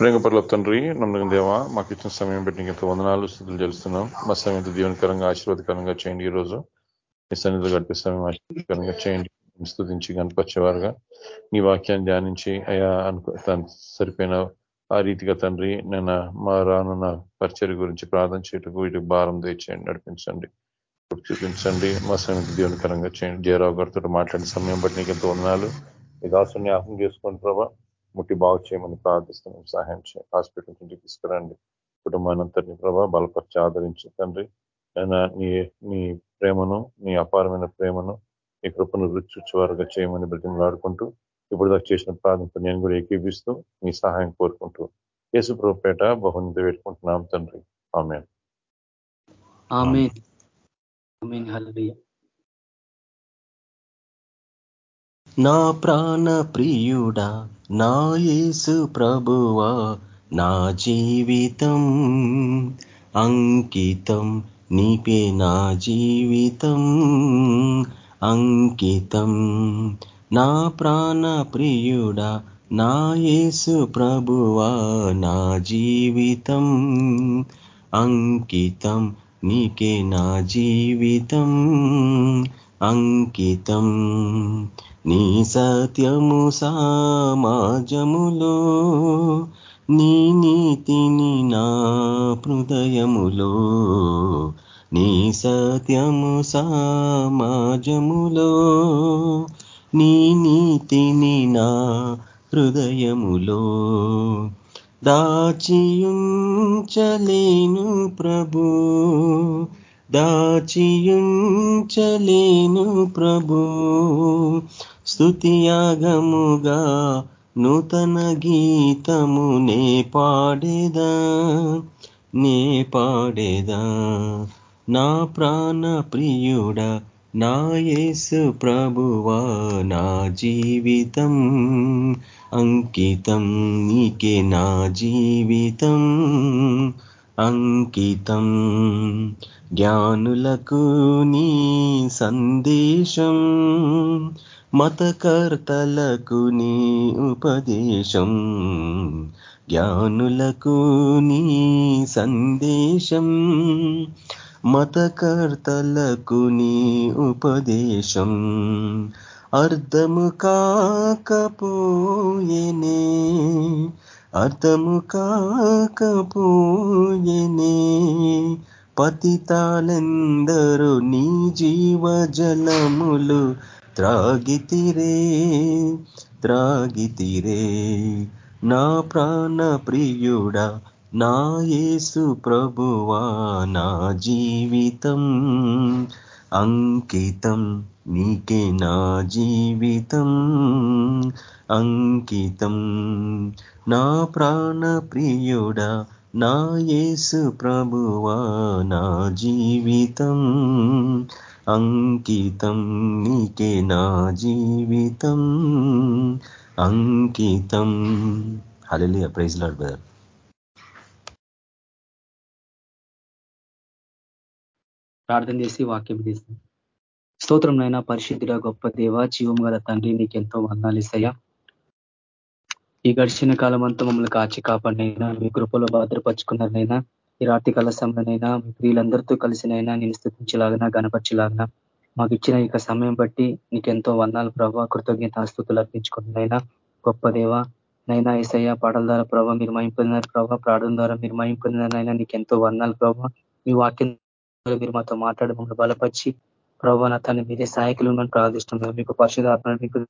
ప్రేమపర్ల తండ్రి నమ్మకం దేవా మాకు ఇచ్చిన సమయం పెట్టి ఇంత వందనాలు స్థితులు తెలుస్తున్నాం మా సమయం దీవనకరంగా ఆశీర్వాదకరంగా చేయండి ఈ రోజు. మీ సన్నిధిలో గడిపే సమయం ఆశీర్వాదకరంగా చేయండి. స్థుతించి కనపరిచేవారుగా నీ వాక్యాన్ని ధ్యానించి అయా అనుకో సరిపోయిన ఆ రీతిగా తండ్రి నేను మా రానున్న పరిచర్ గురించి ప్రార్థన చేయటకు వీటికి భారం తెచ్చేయండి నడిపించండి. చూపించండి. మా సమయం దీవనకరంగా చేయండి. జయరావు గారితో మాట్లాడిన సమయం బట్టి నీకు ఎంతో వందనాలు. ఈ దాసుని జ్ఞాపకం చేసుకోండి ప్రభా. ముట్టి బాగు చేయమని ప్రార్థిస్తున్నాం. సహాయం చేయండి హాస్పిటల్ నుంచి తీసుకురండి. కుటుంబానంతటిని ప్రభావ ప్రభా బలపరిచి ఆదరించి తండ్రి. నీ నీ ప్రేమను నీ అపారమైన ప్రేమను నీ కృపను రుచి చేయమని బ్రతిమలాడుకుంటూ ఇప్పుడు దాకా చేసిన ప్రార్థనతో నేను కూడా ఏకీపిస్తూ మీ సహాయం కోరుకుంటూ యేసు ప్రభుపేట బహునిధి పెట్టుకుంటున్నాం తండ్రి. ఆమె నా ప్రాణ ప్రియుడా నా యేసు ప్రభువా నా జీవితం అంకితం నీపే నా జీవితం అంకితం. నా ప్రాణ ప్రియుడా నా యేసు ప్రభువా నా జీవితం అంకితం నీకే నా జీవితం అంకితం. నీ సత్యము సమాజములో నీ నీతిని నా హృదయములో నీ సత్యము సమాజములో నీ నీతిని నా హృదయములో. దాచియుంచలేను ప్రభు దాచియుంచలేను ప్రభు స్థుతియాగముగా నూతన గీతము నే పాడేదా? నే పాడేదా? నా ప్రాణ ప్రియుడా నా యేసు ప్రభువా నా జీవితం అంకితం నీకే నా జీవితం అంకితం. జ్ఞానులకు నీ సందేశం మతకర్తలకు నీ ఉపదేశం జ్ఞానులకు నీ సందేశం మతకర్తలకు నీ ఉపదేశం అర్థము కాకపోయేనే అర్థము కాకపోయేనే పతితాలెందరూ నీ జీవజలములు త్రాగితిరే త్రాగితిరే. నా ప్రాణ ప్రియుడా నా యేసు ప్రభువా నా జీవితం అంకితం నీకే నా జీవితం అంకితం. నా ప్రాణ ప్రియుడా నా యేసు ప్రభువా నా జీవితం అంకితం నీకే నా జీవితం అంకితం. Hallelujah praise Lord brother. ప్రార్థన చేసి వాక్యం తీస్తాం స్తోత్రం నైనా పరిశుద్ధుడ గొప్ప దేవ జీవం గల తండ్రి నీకెంతో వందాలిసయ్యా ఈ గడిచిన కాలం అంతా మమ్మల్ని కాచి కాపాడినైనా మీ కృపలో భద్రపరుచుకున్నారనైనా ఈ రాత్రి కాల సమయంలోనైనా మీ ప్రియులందరితో కలిసినైనా నేను స్థుతించలాగినా గణపరచలాగినా మాకు ఇచ్చిన ఇక సమయం బట్టి నీకెంతో వందాలు ప్రభావ కృతజ్ఞత ఆస్తుతులు అర్పించుకుంటున్నైనా గొప్ప దేవ నైనా ఏసయ్య పాటల ద్వారా ప్రభావ మీరు మైంపొందినారు ప్రభావ ప్రార్థన ద్వారా మీరు మైం పొందినారైనా నీకు ఎంతో వందాలు ప్రభావ మీ వాక్యం మీరు మాతో మాట్లాడి మమ్మల్ని బలపరిచి ప్రభావ నా తను మీరే సహాయకులు ఉన్నాను ప్రార్థిస్తున్నాను మీకు పరిశుధాత్మ మీకు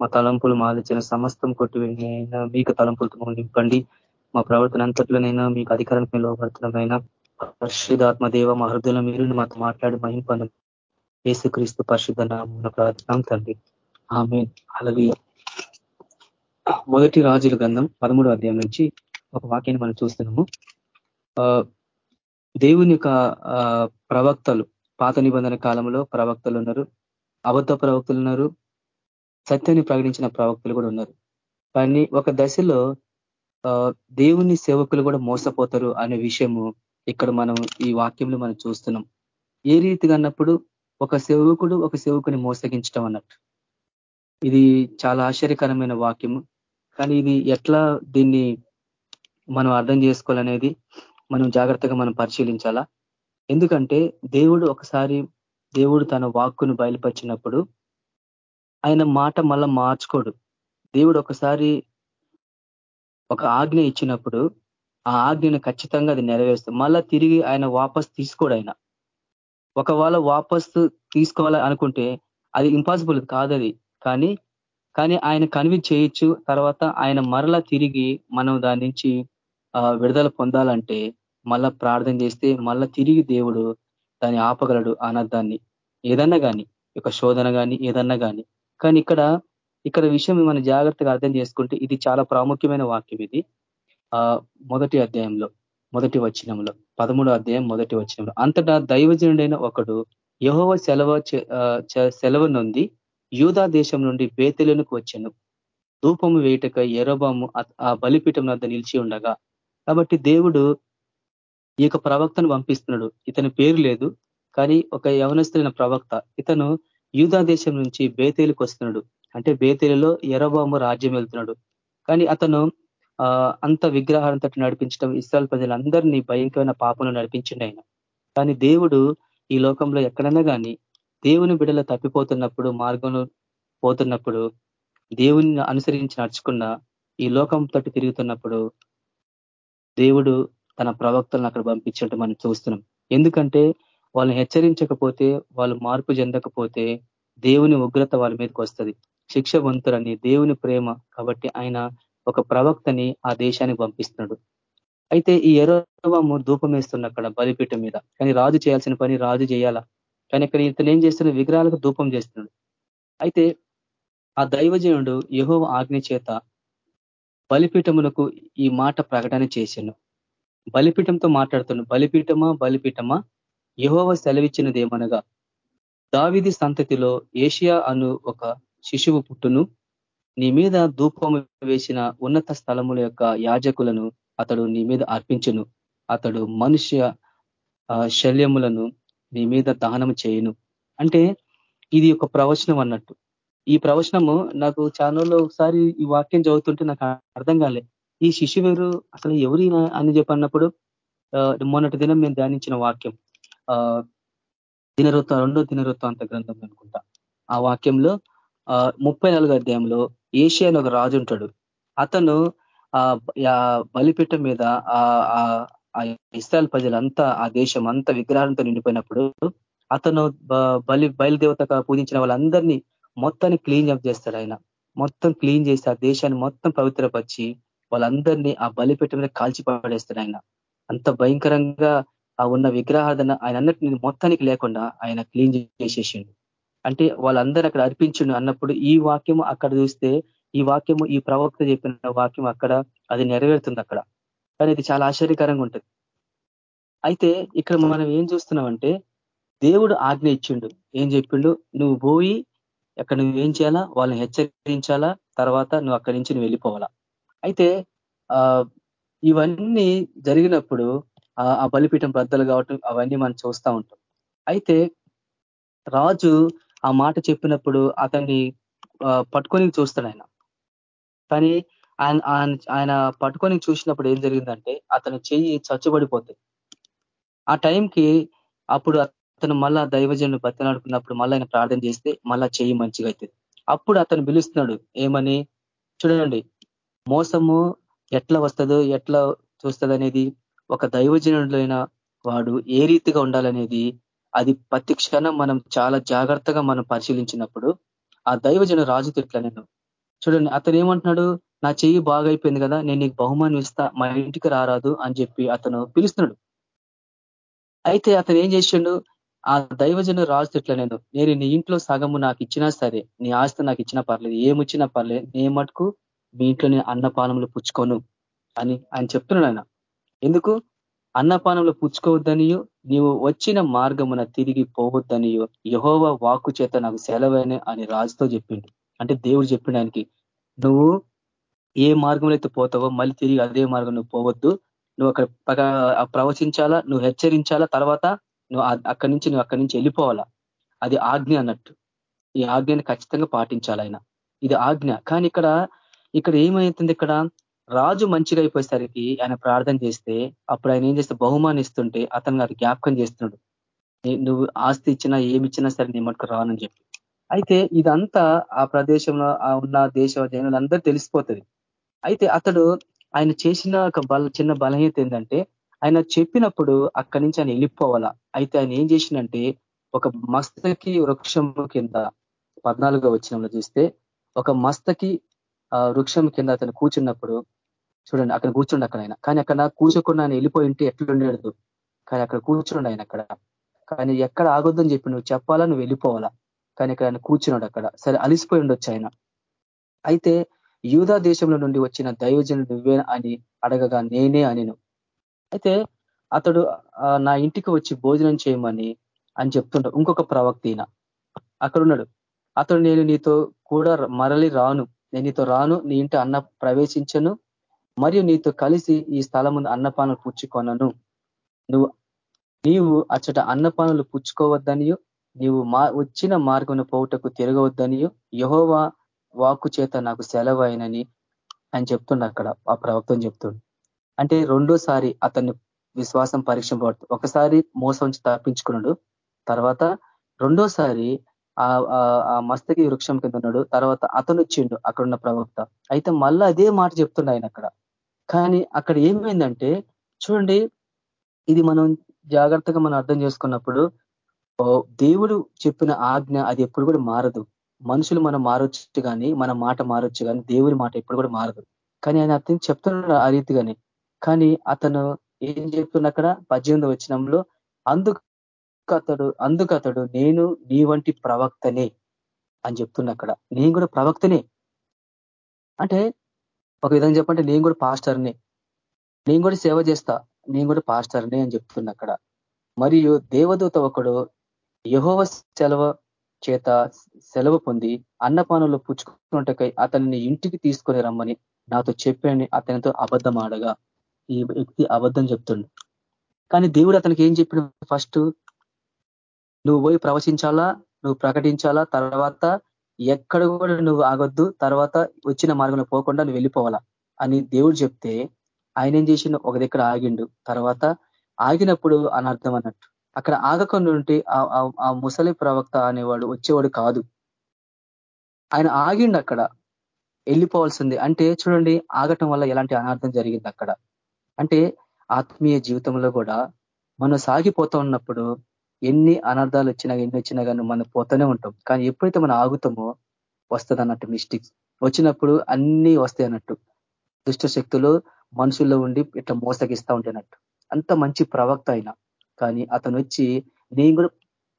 మా తలంపులు మా ఆలోచన సమస్తం కొట్టివైనా మీకు తలంపులతో నింపండి. మా ప్రవర్తన అంతట్లోనైనా మీకు అధికారానికి మేము లోపడుతున్నామైనా పరిశుధాత్మ దేవ మా హృదయంలో మీరు మాతో మాట్లాడి మహింపను యేసుక్రీస్తు పరిశుద్ధ నామ ప్రార్థన తండ్రి. ఆమె అలాగే మొదటి రాజుల గ్రంథం పదమూడు అధ్యాయం నుంచి ఒక వాక్యాన్ని మనం చూస్తున్నాము. దేవుని యొక్క ప్రవక్తలు పాత నిబంధన కాలంలో ప్రవక్తలు ఉన్నారు. అబద్ధ ప్రవక్తలు ఉన్నారు. సత్యాన్ని ప్రకటించిన ప్రవక్తలు కూడా ఉన్నారు. కానీ ఒక దశలో దేవుని సేవకులు కూడా మోసపోతారు అనే విషయము ఇక్కడ మనం ఈ వాక్యంలో మనం చూస్తున్నాం. ఏ రీతిగా అన్నప్పుడు ఒక సేవకుడు ఒక సేవకుని మోసగించడం అన్నట్టు. ఇది చాలా ఆశ్చర్యకరమైన వాక్యము. కానీ ఇది ఎట్లా దీన్ని మనం అర్థం చేసుకోవాలనేది మనం జాగ్రత్తగా మనం పరిశీలించాలా? ఎందుకంటే దేవుడు ఒకసారి దేవుడు తన వాక్కును బయలుపరిచినప్పుడు ఆయన మాట మళ్ళా మార్చుకోడు. దేవుడు ఒకసారి ఒక ఆజ్ఞ ఇచ్చినప్పుడు ఆ ఆజ్ఞను ఖచ్చితంగా అది నెరవేరుస్తుంది మళ్ళా తిరిగి ఆయన వాపస్ తీసుకోడు ఆయన. ఒకవేళ వాపస్ తీసుకోవాలి అనుకుంటే అది ఇంపాసిబుల్ కాదది కానీ కానీ ఆయన కన్విన్స్ చేయొచ్చు. తర్వాత ఆయన మరలా తిరిగి మనం దాని నుంచి విడుదల పొందాలంటే మళ్ళా ప్రార్థన చేస్తే మళ్ళా తిరిగి దేవుడు దాన్ని ఆపగలడు అనర్థాన్ని ఏదన్నా కానీ ఒక శోధన కానీ ఏదన్నా కానీ కానీ ఇక్కడ ఇక్కడ విషయం మనం జాగ్రత్తగా అర్థం చేసుకుంటే ఇది చాలా ప్రాముఖ్యమైన వాక్యం ఇది. ఆ మొదటి అధ్యాయంలో మొదటి వచనంలో పదమూడో అధ్యాయం మొదటి వచనంలో. అంతటా దైవజనుడైన ఒకడు యహోవ సెలవ సెలవు నుండి యూదా దేశం నుండి బేతెలకు వచ్చాను. ధూపము వేయటక ఎరోబాము ఆ బలిపీఠం వద్ద నిలిచి ఉండగా కాబట్టి దేవుడు ఈ యొక్క ప్రవక్తను పంపిస్తున్నాడు. ఇతని పేరు లేదు కానీ ఒక యవనస్తులైన ప్రవక్త. ఇతను యూదా దేశం నుంచి బేతేలుకు వస్తున్నాడు. అంటే బేతేలులో ఎరబాము రాజ్యం వెళ్తున్నాడు. కానీ అతను అంత విగ్రహాలతో నడిపించడం ఇస్రాయల్ ప్రజలందరినీ భయంకరమైన పాపను నడిపించింది ఆయన. కానీ దేవుడు ఈ లోకంలో ఎక్కడన్నా కానీ దేవుని బిడల తప్పిపోతున్నప్పుడు మార్గంలో పోతున్నప్పుడు దేవుని అనుసరించి నడుచుకున్న ఈ లోకం తట్టు తిరుగుతున్నప్పుడు దేవుడు తన ప్రవక్తలను అక్కడ పంపించడం మనం చూస్తున్నాం. ఎందుకంటే వాళ్ళని హెచ్చరించకపోతే వాళ్ళు మార్పు చెందకపోతే దేవుని ఉగ్రత వాళ్ళ మీదకి వస్తుంది. శిక్షవంతురని దేవుని ప్రేమ కాబట్టి ఆయన ఒక ప్రవక్తని ఆ దేశానికి పంపిస్తున్నాడు. అయితే ఈ ఎరవము ధూపం వేస్తున్న అక్కడ బలిపీఠం మీద. కానీ రాజు చేయాల్సిన పని రాజు చేయాలా? కానీ ఇక్కడ ఇతను ఏం చేస్తున్న విగ్రహాలకు ధూపం చేస్తున్నాడు. అయితే ఆ దైవజనుడు యహో ఆజ్ఞ చేత బలిపీఠమునకు ఈ మాట ప్రకటన చేశాను. బలిపీఠంతో మాట్లాడుతున్నాడు. బలిపీఠమా? బలిపీఠమా? యహోవ సెలవిచ్చినదేమనగా దావిది సంతతిలో ఏషియా అను ఒక శిశువు పుట్టును నీ మీద ధూపము వేసిన ఉన్నత స్థలముల యొక్క యాజకులను అతడు నీ మీద అర్పించును. అతడు మనుష్య శల్యములను నీ మీద దహనం చేయను. అంటే ఇది ఒక ప్రవచనం అన్నట్టు. ఈ ప్రవచనము నాకు ఛానల్లో ఒకసారి ఈ వాక్యం చదువుతుంటే నాకు అర్థం కాలే. ఈ శిశువు అసలు ఎవరి అని చెప్పన్నప్పుడు మొన్నటి దినం మేము ధ్యానించిన వాక్యం. దినరుత్వ రెండో అంత గ్రంథం అనుకుంటా. ఆ వాక్యంలో ముప్పై నాలుగో అధ్యాయంలో ఏషియా ఒక రాజు ఉంటాడు. అతను ఆ బలిపీఠం మీద ఆ ఇస్రాయల్ ప్రజలంతా ఆ దేశం అంతా విగ్రహాలతో నిండిపోయినప్పుడు అతను బలి బయలుదేవత పూజించిన వాళ్ళందరినీ మొత్తాన్ని క్లీన్ అప్ చేస్తాడు ఆయన. మొత్తం క్లీన్ చేసి ఆ దేశాన్ని మొత్తం పవిత్రపరిచి వాళ్ళందరినీ ఆ బలిపీఠం మీద కాల్చి పడేస్తాడు ఆయన. అంత భయంకరంగా ఆ ఉన్న విగ్రహార్థన ఆయన అన్నిటిని మొత్తానికి లేకుండా ఆయన క్లీన్ చేసేసిండు. అంటే వాళ్ళందరూ అక్కడ అర్పించిండు అన్నప్పుడు ఈ వాక్యము అక్కడ చూస్తే ఈ వాక్యము ఈ ప్రవక్త చెప్పిన వాక్యం అక్కడ అది నెరవేరుతుంది అక్కడ. కానీ ఇది చాలా ఆశ్చర్యకరంగా ఉంటుంది. అయితే ఇక్కడ మనం ఏం చూస్తున్నామంటే దేవుడు ఆజ్ఞ ఇచ్చిండు. ఏం చెప్పిండు? నువ్వు పోయి అక్కడ నువ్వు ఏం చేయాలా? వాళ్ళని హెచ్చరించాలా? తర్వాత నువ్వు అక్కడి నుంచి నువ్వు వెళ్ళిపోవాలా? అయితే ఇవన్నీ జరిగినప్పుడు ఆ బలిపీఠం బద్దలు కావటం అవన్నీ మనం చూస్తూ ఉంటాం. అయితే రాజు ఆ మాట చెప్పినప్పుడు అతన్ని పట్టుకొని చూస్తాడు ఆయన. కానీ ఆయన ఆయన పట్టుకొని చూసినప్పుడు ఏం జరిగిందంటే అతను చెయ్యి చచ్చుబడిపోతుంది ఆ టైంకి అప్పుడు అతను మళ్ళా దైవజను బతినాడుకున్నప్పుడు మళ్ళీ ఆయన ప్రార్థన చేస్తే మళ్ళా చెయ్యి మంచిగా అవుతుంది. అప్పుడు అతను పిలుస్తున్నాడు ఏమని? చూడండి మోసము ఎట్లా వస్తుందో ఎట్లా చూస్తుంది అనేది ఒక దైవజనుడైన వాడు ఏ రీతిగా ఉండాలనేది అది ప్రతి క్షణం మనం చాలా జాగ్రత్తగా మనం పరిశీలించినప్పుడు ఆ దైవజన రాజు తిట్ల నేను చూడండి అతను ఏమంటున్నాడు నా చెయ్యి బాగైపోయింది కదా నేను నీకు బహుమానం ఇస్తా మా ఇంటికి రారాదు అని చెప్పి అతను పిలుస్తున్నాడు. అయితే అతను ఏం చేసిండు? ఆ దైవజన రాజు తిట్ల నేను నేను నీ ఇంట్లో సగము నాకు ఇచ్చినా సరే నీ ఆస్తి నాకు ఇచ్చినా పర్లేదు ఏమిచ్చినా పర్లేదు నే మటుకు మీ ఇంట్లో నేను అన్నపానములు పుచ్చుకోను అని ఆయన చెప్తున్నాడు ఆయన. ఎందుకు? అన్నపానంలో పుచ్చుకోవద్దనియో నీవు వచ్చిన మార్గమున తిరిగి పోవద్దనియో. యహోవ వాకు చేత నాకు సెలవైన అని రాజుతో చెప్పిండు. అంటే దేవుడు చెప్పిండు ఆయనకి నువ్వు ఏ మార్గంలో అయితే పోతావో మళ్ళీ తిరిగి అదే మార్గం నువ్వు పోవద్దు. నువ్వు అక్కడ ప్రవచించాలా నువ్వు హెచ్చరించాలా తర్వాత నువ్వు అక్కడి నుంచి నువ్వు అక్కడి నుంచి వెళ్ళిపోవాలా? అది ఆజ్ఞ అన్నట్టు. ఈ ఆజ్ఞని ఖచ్చితంగా పాటించాలి ఆయన. ఇది ఆజ్ఞ. కానీ ఇక్కడ ఇక్కడ ఏమవుతుంది ఇక్కడ రాజు మంచిగా అయిపోయేసరికి ఆయన ప్రార్థన చేస్తే అప్పుడు ఆయన ఏం చేస్తే బహుమానిస్తుంటే అతను అది జ్ఞాపకం చేస్తున్నాడు. నువ్వు ఆస్తి ఇచ్చినా ఏమి ఇచ్చినా సరే నీ మటుకు రానని చెప్పి. అయితే ఇదంతా ఆ ప్రదేశంలో ఉన్న దేశ జనులందరూ తెలిసిపోతుంది అయితే అతడు ఆయన చేసిన ఒక బల చిన్న బలహీనత ఏంటంటే ఆయన చెప్పినప్పుడు అక్కడి నుంచి ఆయన వెళ్ళిపోవాలా. అయితే ఆయన ఏం చేసిందంటే ఒక మస్తకి వృక్షం కింద పద్నాలుగో వచ్చినంలో చూస్తే ఒక మస్తకి వృక్షం కింద అతను కూర్చున్నప్పుడు చూడండి అక్కడ కూర్చుండి అక్కడ ఆయన. కానీ అక్కడ కూర్చోకుండా ఆయన వెళ్ళిపోయి ఉంటే ఎట్లుండేదు కానీ అక్కడ కూర్చుండి ఆయన అక్కడ. కానీ ఎక్కడ ఆగొద్దని చెప్పి నువ్వు చెప్పాలా నువ్వు వెళ్ళిపోవాలా? కానీ ఇక్కడ ఆయన కూర్చున్నాడు అక్కడ. సరే అలిసిపోయి ఉండొచ్చు ఆయన. అయితే యూదా దేశంలో నుండి వచ్చిన దైవజను నువ్వే అని అడగగా నేనే అనిను. అయితే అతడు నా ఇంటికి వచ్చి భోజనం చేయమని అని చెప్తుంటాడు ఇంకొక ప్రవక్త అక్కడ ఉన్నాడు. అతడు నేను నీతో కూడా మరలి రాను. నేను నీతో రాను. నీ ఇంటి అన్న ప్రవేశించను. మరియు నీతో కలిసి ఈ స్థలం ముందు అన్నపానాలు పుచ్చుకొనను. నువ్వు నీవు అచ్చట అన్నపానులు పుచ్చుకోవద్దనియు నీవు మా వచ్చిన మార్గం పోవుటకు తిరగవద్దనియు యహోవా వాక్కు చేత నాకు సెలవైనని అని చెప్తుండ అక్కడ ఆ ప్రవక్తం చెప్తుండు. అంటే రెండోసారి అతన్ని విశ్వాసం పరీక్ష ఒకసారి మోసం నుంచి తప్పించుకున్నాడు తర్వాత రెండోసారి ఆ మస్తకి వృక్షం కింద ఉన్నాడు తర్వాత అతను వచ్చిండు అక్కడున్న ప్రవక్త. అయితే మళ్ళీ అదే మాట చెప్తుండ ఆయన అక్కడ. కానీ అక్కడ ఏమైందంటే చూడండి ఇది మనం జాగ్రత్తగా మనం అర్థం చేసుకున్నప్పుడు దేవుడు చెప్పిన ఆజ్ఞ అది ఎప్పుడు కూడా మారదు. మనుషులు మనం మారొచ్చు కానీ మన మాట మారొచ్చు కానీ దేవుడి మాట ఎప్పుడు కూడా మారదు. కానీ ఆయన అతను చెప్తున్నాడు ఆ రీతిగానే. కానీ అతను ఏం చెప్తున్నా అక్కడ? పద్దెనిమిది వచ్చినంలో అందుకు అతడు అందుకు అతడు నేను నీ వంటి ప్రవక్తనే అని చెప్తున్నా అక్కడ. నేను కూడా ప్రవక్తనే. అంటే ఒక విధంగా చెప్పంటే నేను కూడా పాస్టర్నే. నేను కూడా సేవ చేస్తా. నేను కూడా పాస్టర్నే అని చెప్తున్నా అక్కడ. మరియు దేవదూత ఒకడు యహోవ సెలవు చేత సెలవు పొంది అన్నపానంలో పుచ్చుకుంటకై అతనిని ఇంటికి తీసుకొని రమ్మని నాతో చెప్పాను అతనితో అబద్ధం ఆడగా ఈ వ్యక్తి అబద్ధం చెప్తుండు. కానీ దేవుడు అతనికి ఏం చెప్పిన ఫస్ట్ నువ్వు పోయి ప్రవచించాలా? నువ్వు ప్రకటించాలా? తర్వాత ఎక్కడ కూడా నువ్వు ఆగొద్దు. తర్వాత వచ్చిన మార్గంలో పోకుండా నువ్వు వెళ్ళిపోవాలా అని దేవుడు చెప్తే ఆయన ఏం చేసిండు? ఒక దగ్గర ఆగిండు. తర్వాత ఆగినప్పుడు అనర్థం అన్నట్టు. అక్కడ ఆగకుండా ఉంటే ఆ ముసలి ప్రవక్త అనేవాడు వచ్చేవాడు కాదు. ఆయన ఆగిండు అక్కడ. వెళ్ళిపోవాల్సింది. అంటే చూడండి ఆగటం వల్ల ఎలాంటి అనార్థం జరిగింది అక్కడ? అంటే ఆత్మీయ జీవితంలో కూడా మనం సాగిపోతూ ఉన్నప్పుడు ఎన్ని అనర్థాలు వచ్చినా ఎన్ని వచ్చినా కానీ మనం పోతూనే ఉంటాం. కానీ ఎప్పుడైతే మనం ఆగుతామో వస్తుంది అన్నట్టు మిస్టేక్స్ వచ్చినప్పుడు అన్నీ వస్తాయి అన్నట్టు. దుష్ట శక్తులు మనుషుల్లో ఉండి ఇట్లా మోసగిస్తూ ఉంటాయినట్టు అంత మంచి ప్రవక్త అయినా. కానీ అతను వచ్చి నేను కూడా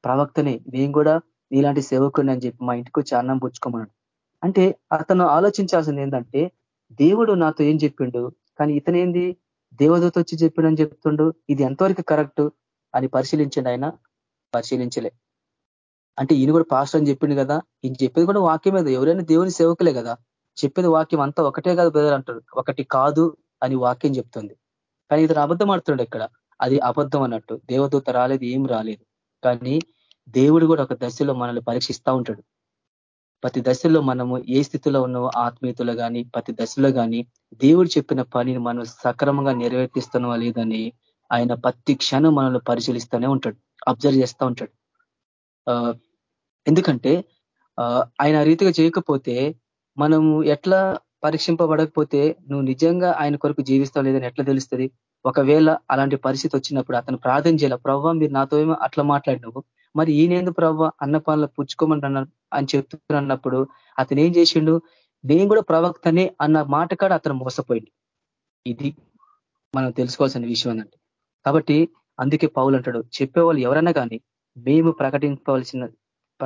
ప్రవక్తనే. నేను కూడా నీలాంటి సేవకుని అని చెప్పి మా ఇంటికి వచ్చి అన్నం పుచ్చుకోమన్నాడు. అంటే అతను ఆలోచించాల్సింది ఏంటంటే దేవుడు నాతో ఏం చెప్పిండు? కానీ ఇతనేంది? దేవదూత వచ్చి చెప్పిండని చెప్తుండు? ఇది ఎంతవరకు కరెక్ట్? అని పరిశీలించండి ఆయన. పరిశీలించలే. అంటే ఈయన కూడా పాస్టర్ అని చెప్పిండు కదా. ఈయన చెప్పేది కూడా వాక్యం మీద ఎవరైనా దేవుని సేవకులే కదా. చెప్పేది వాక్యం అంతా ఒకటే కాదు బ్రదర్ అంటాడు. ఒకటి కాదు అని వాక్యం చెప్తుంది. కానీ ఇతను అబద్ధం ఆడుతున్నాడు ఇక్కడ. అది అబద్ధం అన్నట్టు. దేవదూత రాలేదు ఏం రాలేదు. కానీ దేవుడు కూడా ఒక దశలో మనల్ని పరీక్షిస్తూ ఉంటాడు. ప్రతి దశలో మనము ఏ స్థితిలో ఉన్నామో ఆత్మీయతలో కానీ ప్రతి దశలో కానీ దేవుడు చెప్పిన పనిని మనం సక్రమంగా నెరవేర్తిస్తున్నావా లేదని ఆయన ప్రతి క్షణం మనల్ని పరిశీలిస్తూనే ఉంటాడు. అబ్జర్వ్ చేస్తూ ఉంటాడు. ఎందుకంటే ఆయన రీతిగా చేయకపోతే మనము ఎట్లా పరీక్షింపబడకపోతే నువ్వు నిజంగా ఆయన కొరకు జీవిస్తావు లేదని ఎట్లా తెలుస్తుంది? ఒకవేళ అలాంటి పరిస్థితి వచ్చినప్పుడు అతను ప్రార్థన చేయాల? ప్రవ్వ మీరు నాతో ఏమో అట్లా మాట్లాడినవు మరి ఈయనేందు ప్రవ్వ అన్నపాల పుచ్చుకోమంటున్నారు అని చెప్తున్నప్పుడు అతను ఏం చేసిండు? నేను కూడా ప్రవక్తనే అన్న మాట కాడ అతను మోసపోయింది ఇది మనం తెలుసుకోవాల్సిన విషయం అన్నట్టు. కాబట్టి అందుకే పౌలు అంటాడు చెప్పేవాళ్ళు ఎవరైనా కానీ మేము ప్రకటించవలసిన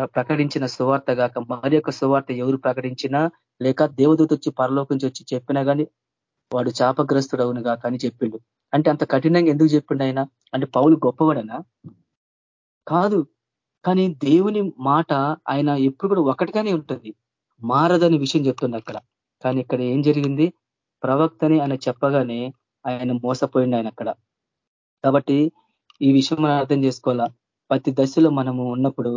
ప్రకటించిన సువార్త కాక మరి యొక్క సువార్త ఎవరు ప్రకటించినా లేక దేవదూత వచ్చి పరలోకించి వచ్చి చెప్పినా కానీ వాడు చాపగ్రస్తుడు అవును కాక అని చెప్పిండు. అంటే అంత కఠినంగా ఎందుకు చెప్పిండు ఆయన? అంటే పౌలు గొప్పవాడనా? కాదు. కానీ దేవుని మాట ఆయన ఎప్పుడు కూడా ఒకటిగానే ఉంటుంది. మారదని విషయం చెప్తుంది అక్కడ. కానీ ఇక్కడ ఏం జరిగింది? ప్రవక్తని ఆయన చెప్పగానే ఆయన మోసపోయింది ఆయన అక్కడ. కాబట్టి ఈ విషయం మనం అర్థం చేసుకోవాలా? ప్రతి దశలో మనము ఉన్నప్పుడు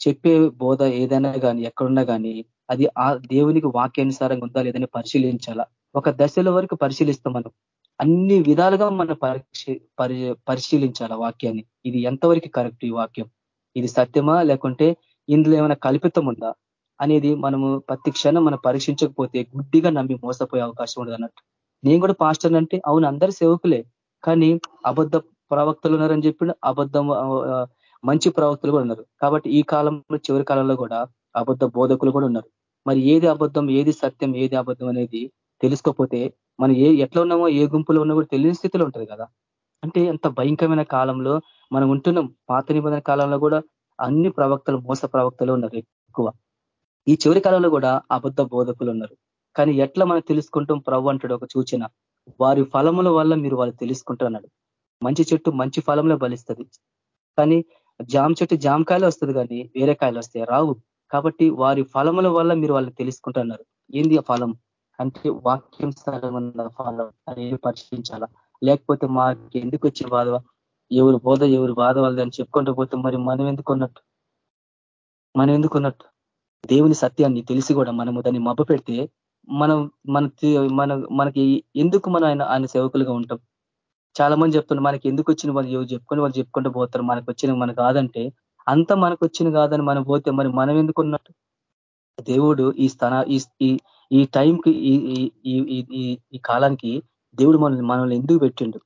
చెప్పే బోధ ఏదైనా కానీ ఎక్కడున్నా కానీ అది ఆ దేవునికి వాక్యానుసారంగా ఉందా లేదని పరిశీలించాలా? ఒక దశల వరకు పరిశీలిస్తాం మనం. అన్ని విధాలుగా మనం పరిశీలించాలా వాక్యాన్ని? ఇది ఎంతవరకు కరెక్ట్ ఈ వాక్యం? ఇది సత్యమా? లేకుంటే ఇందులో ఏమైనా కల్పితం ఉందా? అనేది మనము ప్రతి క్షణం మనం పరీక్షించకపోతే గుడ్డిగా నమ్మి మోసపోయే అవకాశం ఉండదు అన్నట్టు నేను కూడా పాస్టర్ అంటే అవును అందరు సేవకులే. కానీ అబద్ధ ప్రవక్తలు ఉన్నారని చెప్పిండు అబద్ధం మంచి ప్రవక్తలు కూడా ఉన్నారు. కాబట్టి ఈ కాలంలో చివరి కాలంలో కూడా అబద్ధ బోధకులు కూడా ఉన్నారు. మరి ఏది అబద్ధం ఏది సత్యం ఏది అబద్ధం అనేది తెలుసుకోకపోతే మనం ఏ ఎట్లా ఉన్నామో ఏ గుంపులో ఉన్నా కూడా తెలియని స్థితిలో ఉంటుంది కదా. అంటే ఎంత భయంకరమైన కాలంలో మనం ఉంటున్నాం. పాత నిబంధన కాలంలో కూడా అన్ని ప్రవక్తలు మోస ప్రవక్తలు ఉన్నారు ఎక్కువ. ఈ చివరి కాలంలో కూడా అబద్ధ బోధకులు ఉన్నారు. కానీ ఎట్లా మనం తెలుసుకుంటాం? ప్రభు అంటాడు ఒక సూచన. వారి ఫలముల వల్ల మీరు వాళ్ళు తెలుసుకుంటున్నాడు మంచి చెట్టు మంచి ఫలంలో బలిస్తుంది కానీ జామ చెట్టు జామకాయలు వస్తుంది కానీ వేరే కాయలు వస్తాయి? రావు. కాబట్టి వారి ఫలముల వల్ల మీరు వాళ్ళు తెలుసుకుంటున్నారు. ఏంది ఆ ఫలం? అంటే వాక్యం స్థలమన్న ఫలం. అనేది పరిశీలించాలా? లేకపోతే మాకు ఎందుకు వచ్చే బాధ? ఎవరు బోధ ఎవరు బాధ వాళ్ళని చెప్పుకుంటూ పోతే మరి మనం ఎందుకున్నట్టు మనం ఎందుకున్నట్టు దేవుని సత్యాన్ని తెలిసి కూడా మనము దాన్ని మబ్బ పెడితే మనం మన మన మనకి ఎందుకు మనం ఆయన ఆయన సేవకులుగా ఉంటాం? చాలా మంది చెప్తున్నారు మనకి ఎందుకు వచ్చిన వాళ్ళు ఏవో చెప్పుకొని వాళ్ళు చెప్పుకుంటూ పోతారు మనకు వచ్చిన మనకు కాదంటే అంత మనకు వచ్చిన కాదని మనం పోతే మరి మనం ఎందుకు ఉన్నట్టు? దేవుడు ఈ స్థన ఈ టైంకి ఈ కాలానికి దేవుడు మనల్ని మనల్ని ఎందుకు పెట్టిండు?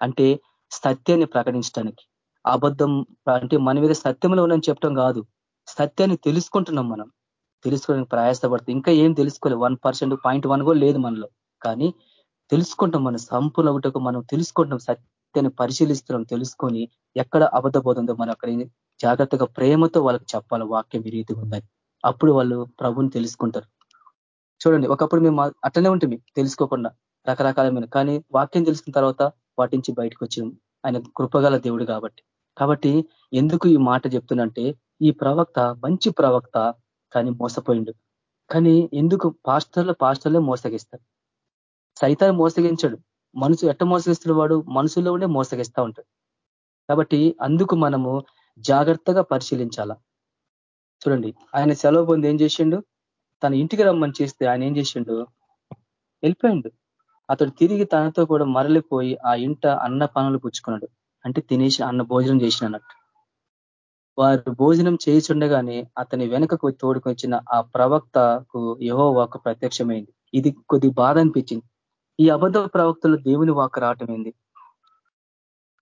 అంటే సత్యాన్ని ప్రకటించడానికి అబద్ధం అంటే మన మీద సత్యంలో ఉందని చెప్పడం కాదు. సత్యాన్ని తెలుసుకుంటున్నాం మనం. తెలుసుకోవడానికి ప్రయాసపడుతుంది ఇంకా ఏం తెలుసుకోలేదు వన్ పర్సెంట్ పాయింట్ వన్ కూడా లేదు మనలో. కానీ తెలుసుకుంటాం మనం సంపులవుటకు మనం తెలుసుకుంటాం సత్యాన్ని పరిశీలిస్తున్నాం తెలుసుకొని ఎక్కడ అబద్ధ మనం అక్కడ జాగ్రత్తగా ప్రేమతో వాళ్ళకి చెప్పాలి వాక్యం ఈ రీతిగా ఉందని. అప్పుడు వాళ్ళు ప్రభుని తెలుసుకుంటారు. చూడండి ఒకప్పుడు మేము అట్లనే ఉంటుంది తెలుసుకోకుండా రకరకాలమైన. కానీ వాక్యం తెలుసుకున్న తర్వాత వాటి నుంచి బయటకు వచ్చినాం. ఆయన కృపగల దేవుడు కాబట్టి. కాబట్టి ఎందుకు ఈ మాట చెప్తున్నంటే ఈ ప్రవక్త మంచి ప్రవక్త కానీ మోసపోయిండు. కానీ ఎందుకు? పాస్టర్లు పాస్టర్లే మోసగిస్తారు. సైతాన్ని మోసగించాడు. మనసు ఎట్ట మోసగిస్తున్న వాడు? మనసులో ఉండే మోసగిస్తూ ఉంటాడు. కాబట్టి అందుకు మనము జాగ్రత్తగా పరిశీలించాల. చూడండి ఆయన సెలవు పొంది ఏం చేసిండు? తన ఇంటికి రమ్మని చేస్తే ఆయన ఏం చేసిండు? వెళ్ళిపోయిండు. అతడు తిరిగి తనతో కూడా మరలిపోయి ఆ ఇంట అన్న పనులు పుచ్చుకున్నాడు. అంటే తినేసి అన్న భోజనం చేసిన అన్నట్టు వారు భోజనం చేయిచుండగానే అతని వెనుకకు తోడుకొచ్చిన ఆ ప్రవక్తకు యహో ఒక ప్రత్యక్షమైంది. ఇది కొద్ది బాధ అనిపించింది. ఈ అబద్ధ ప్రవక్తలు దేవుని వాక్ రావటమైంది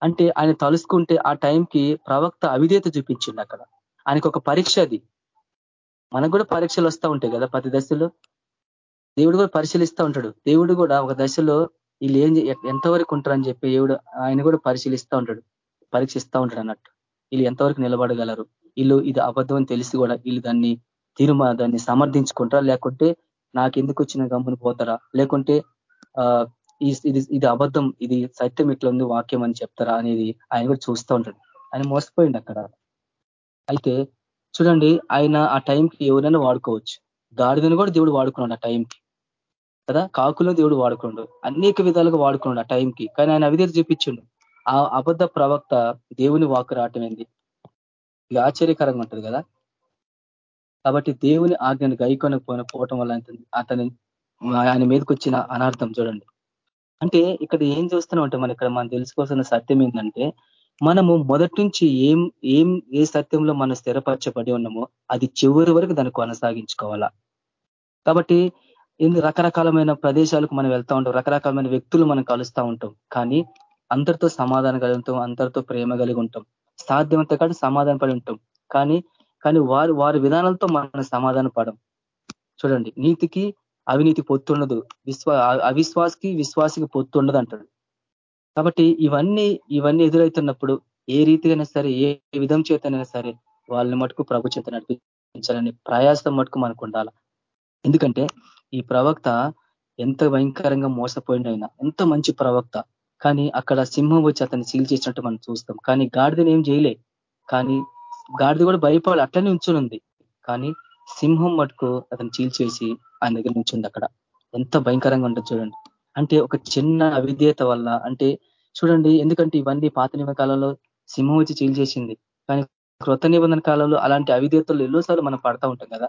అంటే ఆయన తలుసుకుంటే ఆ టైంకి ప్రవక్త అవిధేత చూపించింది అక్కడ. ఆయనకు ఒక పరీక్ష అది. మనకు కూడా పరీక్షలు వస్తూ ఉంటాయి కదా ప్రతి దశలో. దేవుడు కూడా పరిశీలిస్తూ ఉంటాడు. దేవుడు కూడా ఒక దశలో వీళ్ళు ఏం ఎంతవరకు ఉంటారని చెప్పి దేవుడు ఆయన కూడా పరిశీలిస్తూ ఉంటాడు. పరీక్షిస్తూ ఉంటాడు అన్నట్టు. వీళ్ళు ఎంతవరకు నిలబడగలరు? వీళ్ళు ఇది అబద్ధం అని తెలిసి కూడా వీళ్ళు దాన్ని తీర్మా దాన్ని సమర్థించుకుంటారా? లేకుంటే నాకు ఎందుకు వచ్చిన గమ్మును పోతారా? లేకుంటే ఇది ఇది అబద్ధం ఇది సత్యం ఇట్లా ఉంది వాక్యం అని చెప్తారా అనేది ఆయన కూడా చూస్తూ ఉంటాడు. ఆయన మోసపోయింది అక్కడ. అయితే చూడండి ఆయన ఆ టైంకి ఎవరైనా వాడుకోవచ్చు. గాడిదని కూడా దేవుడు వాడుకున్నాడు ఆ టైంకి. కదా? కాకులను దేవుడు వాడుకున్నాడు. అనేక విధాలుగా వాడుకున్నాడు ఆ టైంకి. కానీ ఆయన అవిధేత చూపించిండు. ఆ అబద్ధ ప్రవక్త దేవుని వాకు రావటమైంది ఇది ఆశ్చర్యకరంగా ఉంటుంది కదా? కాబట్టి దేవుని ఆజ్ఞను గైకొనకపోయిన పోవటం వల్ల అతని ఆయన మీదకి వచ్చిన అనార్థం చూడండి. అంటే ఇక్కడ ఏం చూస్తున్నాం అంటే మన ఇక్కడ మనం తెలుసుకోవాల్సిన సత్యం ఏంటంటే మనము మొదటి నుంచి ఏం ఏం ఏ సత్యంలో మనం స్థిరపరచబడి ఉన్నామో అది చివరి వరకు దాన్ని కొనసాగించుకోవాలా. కాబట్టి రకరకాలమైన ప్రదేశాలకు మనం వెళ్తా ఉంటాం రకరకాలమైన వ్యక్తులు మనం కలుస్తూ ఉంటాం. కానీ అందరితో సమాధానం కలిగి ఉంటాం అందరితో ప్రేమ కలిగి ఉంటాం. సాధ్యమంత కాదు సమాధాన పడి ఉంటాం. కానీ కానీ వారు వారి విధానాలతో మనం సమాధాన పడం. చూడండి నీతికి అవినీతి పొత్తుండదు. విశ్వా అవిశ్వాసకి విశ్వాసికి పొత్తుండదు అంటాడు కాబట్టి ఇవన్నీ ఇవన్నీ ఎదురవుతున్నప్పుడు ఏ రీతిగానే సరే ఏ విధం చేతనైనా సరే వాళ్ళని మటుకు ప్రభు చేత నడిపించాలని ప్రయాసం మటుకు మనకు ఉండాల. ఎందుకంటే ఈ ప్రవక్త ఎంత భయంకరంగా మోసపోయిండైనా ఎంత మంచి ప్రవక్త కానీ అక్కడ సింహం వచ్చి అతన్ని సీల్ చేసినట్టు మనం చూస్తాం. కానీ గాడిదని ఏం చేయలే. కానీ గాడిద కూడా భయపడాలి. అట్లనే ఉంచునుంది. కానీ సింహం మటుకు అతను చీల్చేసి ఆయన దగ్గర నుంచింది అక్కడ. ఎంత భయంకరంగా ఉంటుంది చూడండి. అంటే ఒక చిన్న అవిధేయత వల్ల అంటే చూడండి ఎందుకంటే ఇవన్నీ పాత నిబంధన కాలంలో సింహం వచ్చి చీల్చేసింది కానీ క్రొత్త నిబంధన కాలంలో అలాంటి అవిధేతలు ఎన్నోసార్లు మనం పడతా ఉంటాం కదా.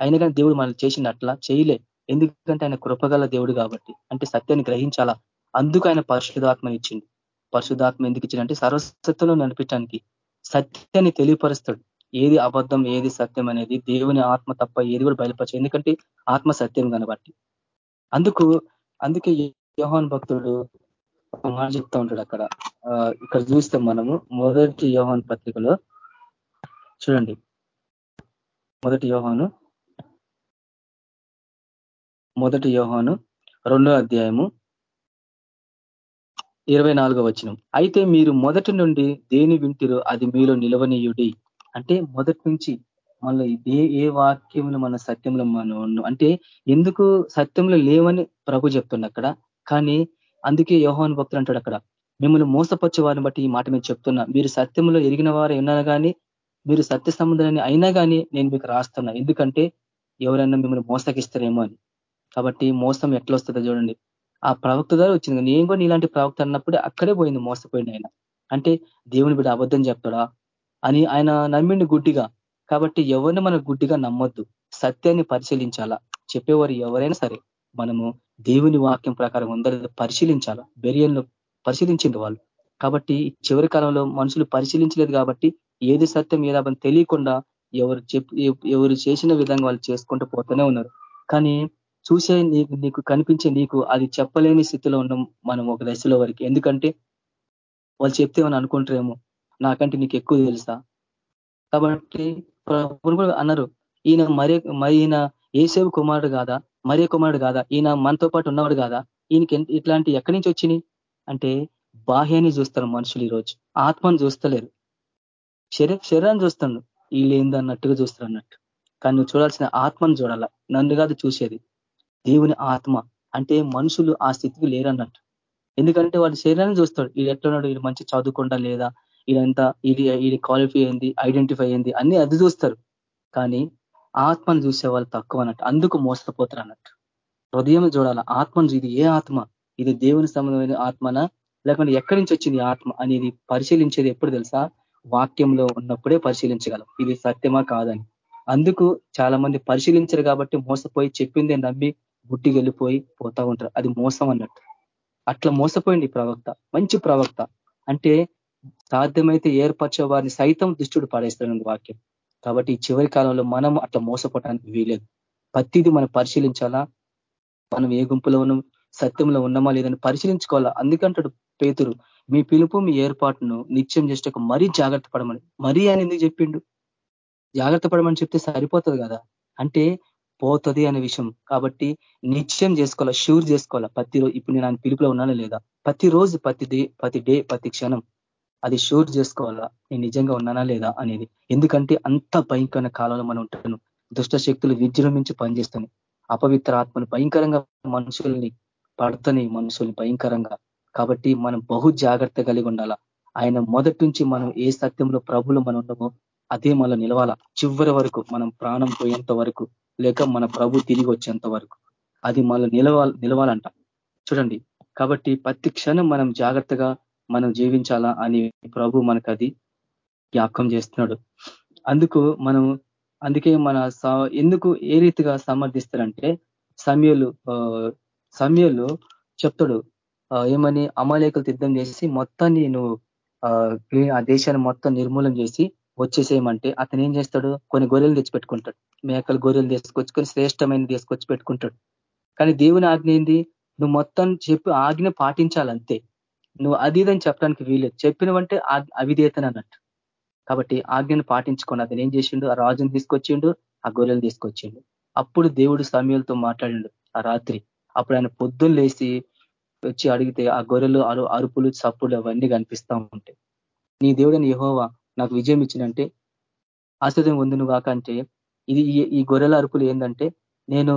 అయినా కానీ దేవుడు మనం చేసింది అట్లా చేయలే. ఎందుకంటే ఆయన కృపగల దేవుడు కాబట్టి. అంటే సత్యాన్ని గ్రహించాలా? అందుకు ఆయన పరిశుధాత్మ ఇచ్చింది పరిశుధాత్మ ఎందుకు ఇచ్చిందంటే సర్వసత్వంలో నడిపించడానికి సత్యాన్ని తెలియపరుస్తాడు. ఏది అబద్ధం ఏది సత్యం అనేది దేవుని ఆత్మ తప్ప ఏది కూడా బయలుపరచు ఎందుకంటే ఆత్మ సత్యం కనబట్టి. అందుకు అందుకే యోహాన్ భక్తుడు మాట చెప్తా ఉంటాడు అక్కడ. ఇక్కడ చూస్తే మనము మొదటి యోహాన్ పత్రికలో. చూడండి. మొదటి యోహాను. మొదటి యోహాను రెండో అధ్యాయము ఇరవై నాలుగో వచనం. అయితే మీరు మొదటి నుండి దేని వింటిరో అది మీలో నిలవనీయుడి. అంటే మొదటి నుంచి మళ్ళీ ఏ ఏ వాక్యంలో మన సత్యంలో మనం అంటే ఎందుకు సత్యంలో లేవని ప్రభు చెప్తున్నా అక్కడ. కానీ అందుకే యోహోన్ భక్తులు అంటాడు అక్కడ మిమ్మల్ని మోసపరిచే వారిని బట్టి ఈ మాట మీద చెప్తున్నా. మీరు సత్యంలో ఎరిగిన వారు ఉన్నారు కానీ మీరు సత్య సంబంధాన్ని అయినా కానీ నేను మీకు రాస్తున్నా. ఎందుకంటే ఎవరైనా మిమ్మల్ని మోసగిస్తారేమో అని. కాబట్టి మోసం ఎట్లా వస్తుందో చూడండి. ఆ ప్రవక్త ద్వారా వచ్చింది. నేను కూడా నీలాంటి ప్రవక్త అన్నప్పుడు అక్కడే పోయింది మోసపోయింది ఆయన. అంటే దేవుని బిడ్డ అబద్ధం చెప్తాడా? అని ఆయన నమ్మిండి గుడ్డిగా. కాబట్టి ఎవరిని మనం గుడ్డిగా నమ్మొద్దు. సత్యాన్ని పరిశీలించాలా? చెప్పేవారు ఎవరైనా సరే మనము దేవుని వాక్యం ప్రకారం అందరూ పరిశీలించాలా? బెరియన్లు పరిశీలించింది వాళ్ళు. కాబట్టి చివరి కాలంలో మనుషులు పరిశీలించలేదు కాబట్టి ఏది సత్యం ఏదాబని తెలియకుండా ఎవరు ఎవరు చేసిన విధంగా వాళ్ళు చేసుకుంటూ పోతూనే ఉన్నారు. కానీ చూసే నీకు నీకు కనిపించే నీకు అది చెప్పలేని స్థితిలో ఉన్నాం మనం ఒక దశలో వరకు. ఎందుకంటే వాళ్ళు చెప్తే మనం అనుకుంటారేమో? నాకంటే నీకు ఎక్కువ తెలుసా? కాబట్టి కూడా అన్నారు ఈయన మరే ఈయన ఏసేవు కుమారుడు కాదా? మరే కుమారుడు కాదా? ఈయన మనతో పాటు ఉన్నవాడు కాదా? ఈయనకి ఇట్లాంటి ఎక్కడి నుంచి వచ్చినాయి అంటే బాహ్యాన్ని చూస్తారు మనుషులు ఈరోజు. ఆత్మను చూస్తలేరు. శరీర శరీరాన్ని చూస్తాడు వీళ్ళు ఏందన్నట్టుగా చూస్తారు అన్నట్టు. కానీ నువ్వు చూడాల్సిన ఆత్మను చూడాల. నన్ను కాదు చూసేది. దేవుని ఆత్మ. అంటే మనుషులు ఆ స్థితికి లేరన్నట్టు. ఎందుకంటే వాళ్ళ శరీరాన్ని చూస్తాడు ఇది ఎట్లున్నాడు ఇది మంచి చదువుకుండా లేదా? ఇదంతా ఇది ఇది క్వాలిఫై అయింది ఐడెంటిఫై అయింది అన్ని అది చూస్తారు. కానీ ఆత్మను చూసే వాళ్ళు తక్కువ అన్నట్టు అందుకు మోసపోతారు అన్నట్టు. హృదయం చూడాల ఆత్మను ఇది ఏ ఆత్మ? ఇది దేవుని సంబంధమైన ఆత్మనా? లేకుంటే ఎక్కడి నుంచి వచ్చింది ఆత్మ అనేది పరిశీలించేది ఎప్పుడు తెలుసా? వాక్యంలో ఉన్నప్పుడే పరిశీలించగలం. ఇది సత్యమా కాదని. అందుకు చాలా మంది పరిశీలించరు కాబట్టి మోసపోయి చెప్పిందే నమ్మి గుడ్డికి వెళ్ళిపోయి పోతా ఉంటారు. అది మోసం అన్నట్టు. అట్లా మోసపోయింది ప్రవక్త. మంచి ప్రవక్త. అంటే సాధ్యమైతే ఏర్పరచే వారిని సైతం దుష్టుడు పాడేస్తాడు వాక్యం. కాబట్టి ఈ చివరి కాలంలో మనం అట్లా మోసపోవటానికి వీలేదు ప్రతిదీ మనం పరిశీలించాలా? మనం ఏ గుంపులో ఉన్నాం? సత్యంలో ఉన్నామా లేదని పరిశీలించుకోవాలా? అందుకంటాడు పేతురు మీ పిలుపు మీ ఏర్పాటును నిత్యం చేసే మరీ జాగ్రత్త పడమని. మరీ అని ఎందుకు చెప్పిండు? జాగ్రత్త పడమని చెప్తే సరిపోతుంది కదా? అంటే పోతుంది అనే విషయం. కాబట్టి నిత్యం చేసుకోవాలా? షూర్ చేసుకోవాలా? ప్రతిరోజు ఇప్పుడు నేను ఆయన పిలుపులో ఉన్నానా లేదా? ప్రతి రోజు ప్రతి డే ప్రతి డే ప్రతి క్షణం. అది షూర్ చేసుకోవాలా? నేను నిజంగా ఉన్నానా లేదా అనేది. ఎందుకంటే అంత భయంకరమైన కాలంలో మనం ఉంటాను దుష్ట శక్తులు విజృంభించి పనిచేస్తాయి అపవిత్ర ఆత్మలు భయంకరంగా మనుషుల్ని పడతని మనుషుల్ని భయంకరంగా. కాబట్టి మనం బహు జాగ్రత్త కలిగి ఉండాలా. ఆయన మొదటి నుంచి మనం ఏ సత్యంలో ప్రభులు మనం ఉండమో అదే మనలో నిలవాల. చివరి వరకు మనం ప్రాణం పోయేంత వరకు లేక మన ప్రభు తిరిగి వచ్చేంత వరకు. అది మనలో నిలవాల నిలవాలంట. చూడండి. కాబట్టి ప్రతి క్షణం మనం జాగ్రత్తగా మనం జీవించాలా అని ప్రభు మనకు అది జ్ఞాపకం చేస్తున్నాడు. అందుకు మనం అందుకే మన ఎందుకు ఏ రీతిగా సమర్థిస్తారంటే సమయలు సమయలు చెప్తాడు. ఏమని అమాలేకలు సిద్ధం చేసి మొత్తాన్ని నువ్వు ఆ దేశాన్ని మొత్తం నిర్మూలన చేసి వచ్చేసేయమంటే అతను ఏం చేస్తాడు? కొన్ని గొర్రెలు తెచ్చిపెట్టుకుంటాడు. మేకలు గొర్రెలు తీసుకొచ్చుకొని శ్రేష్టమైన తీసుకొచ్చి పెట్టుకుంటాడు. కానీ దేవుని ఆజ్ఞ ఏంది? నువ్వు మొత్తం చెప్పి ఆజ్ఞ పాటించాలంతే. నువ్వు అది ఇదని చెప్పడానికి వీలేదు చెప్పినవంటే అవిధేతన అన్నట్టు. కాబట్టి ఆజ్ఞను పాటించుకొని అతను ఏం చేసిండు? ఆ రాజును తీసుకొచ్చిండు ఆ గొర్రెలు తీసుకొచ్చిండు. అప్పుడు దేవుడు సమయాలతో మాట్లాడిండు ఆ రాత్రి. అప్పుడు ఆయన పొద్దున్న లేచి వచ్చి అడిగితే ఆ గొర్రెలు అరు అరుపులు చప్పులు అవన్నీ కనిపిస్తూ ఉంటాయి నీ దేవుడని యహోవా నాకు విజయం ఇచ్చినంటే ఆశ్చర్యం ఉంది నువ్వు కాకంటే ఇది ఈ గొర్రెల అరుపులు ఏంటంటే నేను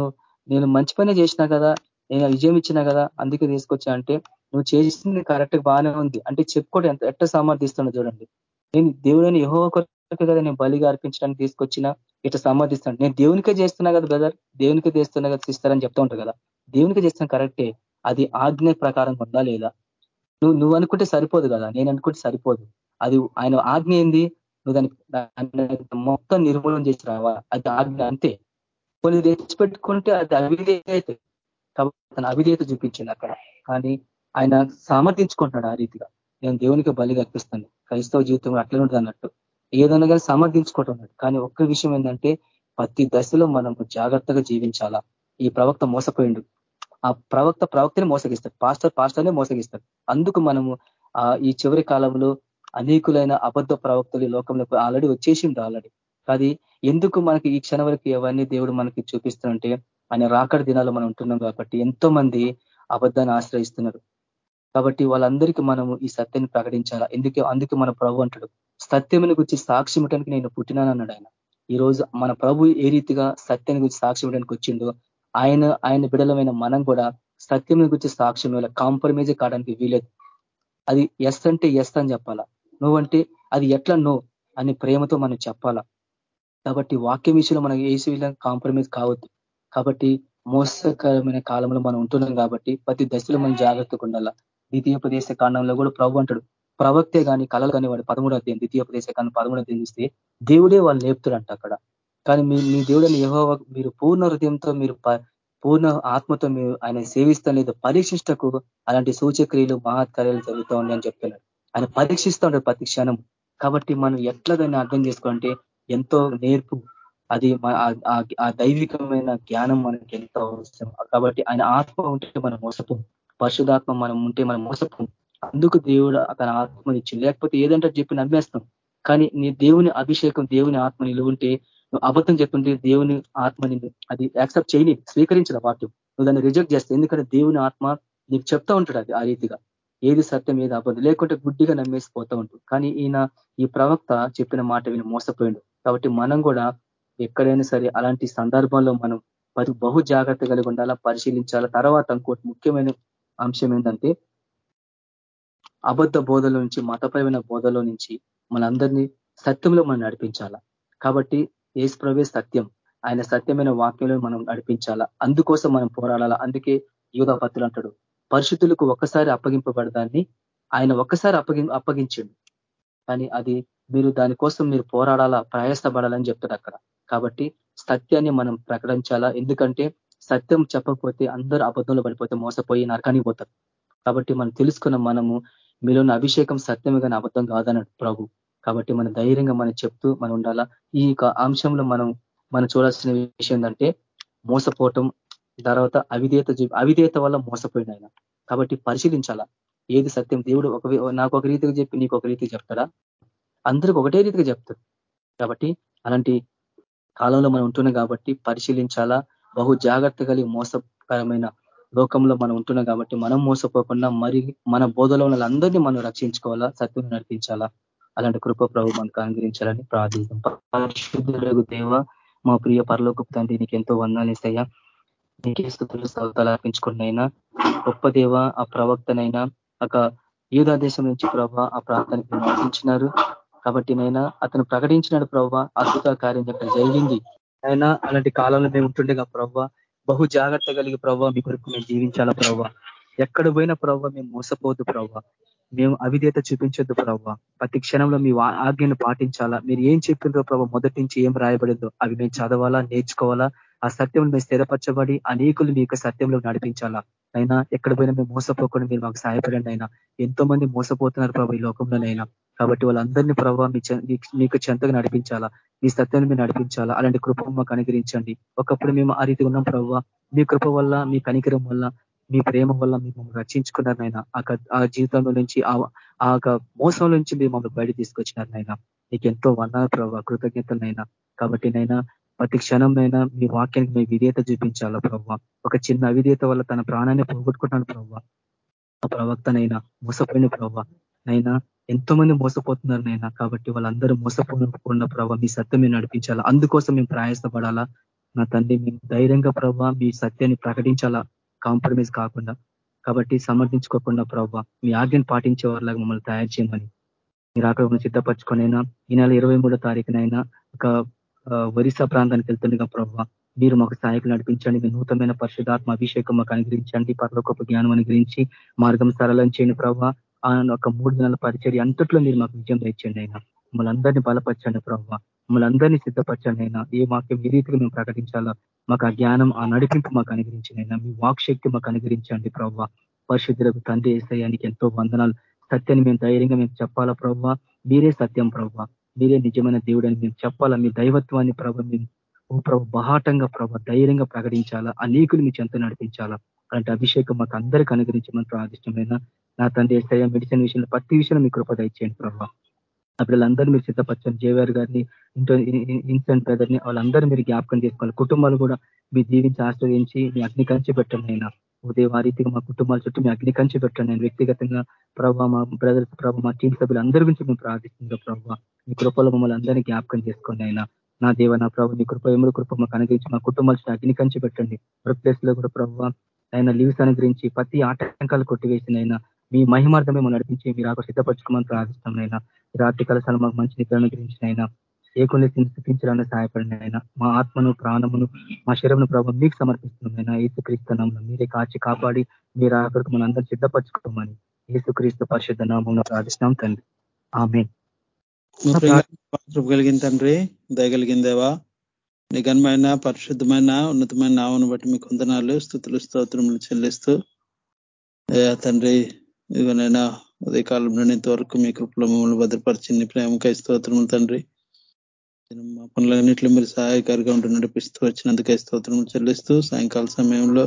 నేను మంచి పనే చేసినా కదా నేను విజయం ఇచ్చినా కదా అందుకే తీసుకొచ్చా అంటే నువ్వు చేసింది కరెక్ట్ బాగానే ఉంది. అంటే చెప్పుకోవడం ఎంత ఎట్ట సమర్థిస్తున్నా చూడండి. నేను దేవుడిని యహో కొరకు కదా నేను బలిగా అర్పించడానికి తీసుకొచ్చిన ఇట్లా సమర్థిస్తాను నేను దేవునికే చేస్తున్నా కదా బ్రదర్ దేవునికే చేస్తున్నా కదా ఇస్తారని చెప్తా ఉంటారు కదా. దేవునికే చేస్తున్నా కరెక్టే అది ఆజ్ఞ ప్రకారం ఉందా లేదా? నువ్వు నువ్వు అనుకుంటే సరిపోదు కదా. నేను అనుకుంటే సరిపోదు. అది ఆయన ఆజ్ఞ ఏంది? నువ్వు దానికి మొత్తం నిర్మూలన చేసి రావా. అది ఆజ్ఞ అంతే. కొన్ని తెచ్చిపెట్టుకుంటే అది అవిధేయత. కాబట్టి తన అవిధేయత చూపించింది అక్కడ. కానీ ఆయన సమర్థించుకుంటున్నాడు ఆ రీతిగా. నేను దేవునికి బలి కల్పిస్తాను క్రైస్తవ జీవితం అట్లనే ఉంటుంది అన్నట్టు. ఏదైనా కానీ సమర్థించుకుంటున్నాడు. కానీ ఒక్క విషయం ఏంటంటే ప్రతి దశలో మనము జాగ్రత్తగా జీవించాలా? ఈ ప్రవక్త మోసపోయిండు. ఆ ప్రవక్త ప్రవక్తని మోసగిస్తాడు. పాస్టర్ పాస్టర్నే మోసగిస్తాడు. అందుకు మనము ఈ చివరి కాలంలో అనేకులైన అబద్ధ ప్రవక్తలు లోకంలో ఆల్రెడీ వచ్చేసిండు ఆల్రెడీ. అది ఎందుకు మనకి ఈ క్షణ వరకు ఎవరిని దేవుడు మనకి చూపిస్తుంటే ఆయన రాకడ దినాలు మనం ఉంటున్నాం కాబట్టి ఎంతో మంది అబద్ధాన్ని ఆశ్రయిస్తున్నారు. కాబట్టి వాళ్ళందరికీ మనము ఈ సత్యాన్ని ప్రకటించాలా? ఎందుకే అందుకే మన ప్రభు అంటాడు సత్యముని గురించి సాక్ష్యం ఇవ్వడానికి నేను పుట్టినానన్నాడు ఆయన. ఈ రోజు మన ప్రభు ఏ రీతిగా సత్యాన్ని గురించి సాక్ష్యం ఇవ్వడానికి వచ్చిండో ఆయన ఆయన బిడలమైన మనం కూడా సత్యం గురించి సాక్ష్యం ఇవ్వాలి. కాంప్రమైజ్ కావడానికి వీలేదు. అది ఎస్ అంటే ఎస్ అని చెప్పాలా? నువ్వంటే అది ఎట్లా నో అని ప్రేమతో మనం చెప్పాలా? కాబట్టి వాక్య విషయంలో మనం ఏసీ విధంగా కాంప్రమైజ్ కావద్దు. కాబట్టి మోసకరమైన కాలంలో మనం ఉంటున్నాం కాబట్టి ప్రతి దశలో మనం జాగ్రత్తగా ఉండాలా? ద్వితీయోపదేశ కాండంలో కూడా ప్రభు అంటాడు. ప్రవక్తే కానీ కళలు కానీ వాడు పదమూడు అధ్యాయం ద్వితీయోపదేశ కాండం పదమూడు అధ్యాయం చూస్తే దేవుడే వాళ్ళు లేపుతారంట అక్కడ. కానీ మీ మీ దేవుడని ఏవో మీరు పూర్ణ హృదయంతో మీరు పూర్ణ ఆత్మతో మీరు ఆయన సేవిస్తాం లేదు పరీక్షిష్టకు అలాంటి సూచక్రియలు మహత్కార్యాలు జరుగుతూ ఉన్నాయి అని చెప్తున్నాడు. ఆయన పరీక్షిస్తూ ఉంటాడు ప్రతి క్షణం. కాబట్టి మనం ఎట్లా దాన్ని అర్థం చేసుకోవాలంటే ఎంతో నేర్పు అది ఆ దైవికమైన జ్ఞానం మనకి ఎంతో అవసరం. కాబట్టి ఆయన ఆత్మ ఉంటే మనం మోసపోం. పరిశుధాత్మ మనం ఉంటే మనం మోసపోం. అందుకు దేవుడు తన ఇచ్చింది లేకపోతే ఏదంటే చెప్పి నమ్మేస్తాం. కానీ నీ దేవుని అభిషేకం దేవుని ఆత్మ నిలువుంటే నువ్వు అబద్ధం చెప్తుంటే దేవుని ఆత్మని అది యాక్సెప్ట్ చేయని స్వీకరించిన వాటి నువ్వు దాన్ని రిజెక్ట్ చేస్తే ఎందుకంటే దేవుని ఆత్మ నీకు చెప్తా ఉంటాడు అది ఆ రీతిగా. ఏది సత్యం ఏది అబద్ధం. లేకుంటే గుడ్డిగా నమ్మేసి పోతా ఉంటుంది కానీ ఈయన ఈ ప్రవక్త చెప్పిన మాట విని మోసపోయిండు. కాబట్టి మనం కూడా ఎక్కడైనా సరే అలాంటి సందర్భంలో మనం బహు జాగ్రత్త కలిగి ఉండాలా పరిశీలించాలా. తర్వాత ఇంకోటి ముఖ్యమైన అంశం ఏంటంటే అబద్ధ బోధల నుంచి మతపరమైన బోధలో నుంచి మనందరినీ సత్యంలో మనం నడిపించాలా. కాబట్టి ఏసు ప్రవే సత్యం. ఆయన సత్యమైన వాక్యంలో మనం నడిపించాలా. అందుకోసం మనం పోరాడాలా. అందుకే యూధపత్రులు అంటాడు పరిశుద్ధులకు ఒక్కసారి అప్పగింపబడదాన్ని. ఆయన ఒక్కసారి అప్పగి అప్పగించండు. కానీ అది మీరు దానికోసం మీరు పోరాడాలా ప్రయాసపడాలని చెప్తాడు అక్కడ. కాబట్టి సత్యాన్ని మనం ప్రకటించాలా. ఎందుకంటే సత్యం చెప్పకపోతే అందరూ అబద్ధంలో పడిపోతే మోసపోయి నరకానికి పోతారు. కాబట్టి మనం తెలుసుకున్న మనము మీలోని అభిషేకం సత్యమే కానీ అబద్ధం కాదన్నాడు ప్రభు. కాబట్టి మన ధైర్యంగా మనం చెప్తూ మనం ఉండాలా? ఈ అంశంలో మనం మనం చూడాల్సిన విషయం ఏంటంటే మోసపోవటం తర్వాత అవిధేత అవిధేత వల్ల మోసపోయిన ఆయన. కాబట్టి పరిశీలించాలా? ఏది సత్యం? దేవుడు ఒక నాకు ఒక రీతిగా చెప్పి నీకు ఒక రీతికి చెప్తాడా? అందరికి ఒకటే రీతిగా చెప్తాడు. కాబట్టి అలాంటి కాలంలో మనం ఉంటున్నాం కాబట్టి పరిశీలించాలా? బహు జాగ్రత్త కలిగి మోసకరమైన లోకంలో మనం ఉంటున్నాం కాబట్టి మనం మోసపోకుండా మరి మన బోధలో ఉన్న అందరినీ మనం రక్షించుకోవాలా? సత్యం నడిపించాలా? అలాంటి కృప ప్రభు మనకు అనుగ్రహించాలని ప్రార్థిస్తాం పరిశుద్ధులకు దేవ మా ప్రియ పరలోకపు తండ్రి నీకు ఎంతో వందాలేసయ్యా నీకే స్థుతులు సౌతాలు అర్పించుకున్నైనా గొప్ప దేవ ఆ ప్రవక్తనైనా ఒక యూదా దేశం నుంచి ప్రభ ఆ ప్రాంతానికి నడిపించినారు. కాబట్టి నైనా అతను ప్రకటించినాడు ప్రభావ అద్భుత కార్యం అక్కడ జరిగింది. అయినా అలాంటి కాలంలో మేము ఉంటుండేగా ప్రభావ బహు జాగ్రత్త కలిగి ప్రభావ మీ కొరకు మేము జీవించాలా ప్రభావ ఎక్కడ పోయినా ప్రభావ మేము మోసపోవద్దు ప్రభావ మేము అవిధేత చూపించొద్దు ప్రభావ ప్రతి క్షణంలో మీ ఆజ్ఞను పాటించాలా? మీరు ఏం చెప్పిందో ప్రభావ మొదటి నుంచి ఏం రాయబడిందో అవి మేము చదవాలా నేర్చుకోవాలా? ఆ సత్యం మేము స్థిరపరచబడి అనేకులు మీ సత్యంలో నడిపించాలా? అయినా ఎక్కడ పోయినా మేము మోసపోకుండా మీరు మాకు సహాయపడండి అయినా. ఎంతో మంది మోసపోతున్నారు ప్రభావ ఈ లోకంలోనైనా. కాబట్టి వాళ్ళందరినీ ప్రభావ మీకు చెంతగా నడిపించాలా? మీ సత్యాన్ని మీరు నడిపించాలా? అలాంటి కృప మాకు అనుగ్రహించండి. ఒకప్పుడు మేము ఆ రీతి ఉన్నాం ప్రభావ మీ కృప వల్ల మీ కనికరం వల్ల మీ ప్రేమ వల్ల మేము రక్షించుకున్నారు నాయన. ఆ జీవితంలో నుంచి ఆ మోసం నుంచి మీరు మమ్మల్ని బయట తీసుకొచ్చినారు నాయన. నీకు ఎంతో వన్నారు ప్రభావ కృతజ్ఞతలైనా కాబట్టి నైనా ప్రతి క్షణంనైనా మీ వాక్యానికి మీ విధేయత చూపించాలా ప్రభావ ఒక చిన్న అవిధేయత వల్ల తన ప్రాణాన్ని పోగొట్టుకుంటున్నాను ప్రభావ ఆ ప్రవక్తనైనా మోసపోయిన ప్రభావ నైనా? ఎంతో మంది మోసపోతున్నారు నైనా? కాబట్టి వాళ్ళందరూ మోసపోకుండా ప్రభావ మీ సత్యం నడిపించాలా? అందుకోసం మేము ప్రయాసపడాలా? నా తండ్రి మేము ధైర్యంగా ప్రభావ మీ సత్యాన్ని ప్రకటించాలా? కాంప్రమైజ్ కాకుండా. కాబట్టి సమర్థించుకోకుండా ప్రభావ మీ ఆజ్ఞను పాటించే వాళ్ళగా మమ్మల్ని తయారు చేయమని. మీరు అక్కడ సిద్ధపరచుకొనైనా ఈ నెల ఇరవై మూడో తారీఖునైనా ఒక ఒరిస్సా ప్రాంతానికి వెళ్తుండగా ప్రభావ మీరు మాకు సహాయకులు నడిపించండి. మీ నూతనమైన పరిశుధాత్మ అభిషేకం మాకు అనుగ్రహించండి. పర్లోకొప్ప జ్ఞానం అనుగ్రహించి మార్గం సరళం చేయండి ప్రభావ ఆయన ఒక మూడు నెలల పరిచర్ అంతట్లో మీరు మాకు విజయం తెచ్చండి అయినా మమ్మల్ని అందరినీ బలపరచండి ప్రభావ మమ్మల్ని అందరినీ సిద్ధపరచండి అయినా ఏ వాక్యం ఏ రీతిగా మేము ప్రకటించాలా మాకు ఆ జ్ఞానం ఆ నడిపింపు మాకు అనుగ్రహించినైనా మీ వాక్ శక్తి మాకు అనుగ్రహించండి ప్రభావ పరిశుద్ధులకు తండ్రి వేసయ్యానికి ఎంతో వందనాలు. సత్యాన్ని మేము ధైర్యంగా మేము చెప్పాలా ప్రభావ మీరే సత్యం ప్రభావ మీరే నిజమైన దేవుడని మేము చెప్పాలా? మీ దైవత్వాన్ని ప్రభావ మేము ఓ ప్రభు బహాటంగా ప్రభ ధైర్యంగా ప్రకటించాలా? అనేకులు మీ చెంత నడిపించాలా? అలాంటి అభిషేకం మాకు అందరికీ అనుగ్రహించమని ప్రాదిష్టమైన నా తండ్రి ఎస్ఐ మెడిసిన్ విషయంలో ప్రతి విషయంలో మీ కృప దయచేయండి ప్రభావ ఆ పిల్లలందరూ మీరు సిద్ధపరచండి. జేవిఆర్ గారిని ఇంటో ఇన్సెంట్ బ్రదర్ని వాళ్ళందరూ మీరు జ్ఞాపకం చేసుకోవాలి. కుటుంబాలు కూడా మీ జీవించి ఆశ్రయించి మీ అగ్ని కంచి పెట్టండి అయినా ఉదయం ఆ రీతిగా మా కుటుంబాల చుట్టూ మీ అగ్ని కంచి పెట్టండి నేను వ్యక్తిగతంగా ప్రభావ మా బ్రదర్స్ ప్రభావ మా టీం సభ్యులందరి గురించి మేము ప్రార్థిస్తుందో ప్రభావ మీ కృపలో మమ్మల్ని అందరినీ జ్ఞాపకం చేసుకోండి అయినా నా దేవ నా ప్రభు మీ కృప ఎముడు కృప మాకు అనుగ్రహించి మా కుటుంబాల చుట్టూ అగ్ని కంచి పెట్టండి. వర్క్ ప్లేస్లో కూడా ప్రభావ ఆయన లీవ్స్ అనుగ్రహించి ప్రతి ఆటంకాలు కొట్టివేసిన అయినా మీ మహిమార్గమే మనం నడిపించి మీరు ఆకు సిద్ధపరచుకోమని ప్రార్థిస్తాం రాత్రి కలసాలు మాకు మంచి నిద్ర అనుగ్రహించిన ఏ కొన్ని స్థితించాలని సహాయపడిన మా ఆత్మను ప్రాణమును మా శరీరమును ప్రభావం మీకు సమర్పిస్తున్నాం ఏసుక్రీస్తు మీరే కాచి కాపాడి మీరు ఆఖరికి మన అందరూ సిద్ధపరచుకోమని ఏసుక్రీస్తు పరిశుద్ధ నామం ప్రార్థిస్తున్నాం తండ్రి. ఆమె కలిగిన తండ్రి. దయగలిగిందేవా నిఘనమైన పరిశుద్ధమైన ఉన్నతమైన నామను బట్టి మీకు వందనాలు స్థుతులు స్తోత్రములు చెల్లిస్తూ తండ్రి ఇదిగోనైనా ఉదయకాలం నుండి ఇంతవరకు మీ కృపలో మమ్మల్ని భద్రపరిచింది ప్రేమకై స్తోత్రము తండ్రి. మా పనులన్నింటిలో మీరు సహాయకారిగా ఉంటూ నడిపిస్తూ వచ్చినందుకై స్తోత్రము చెల్లిస్తూ సాయంకాల సమయంలో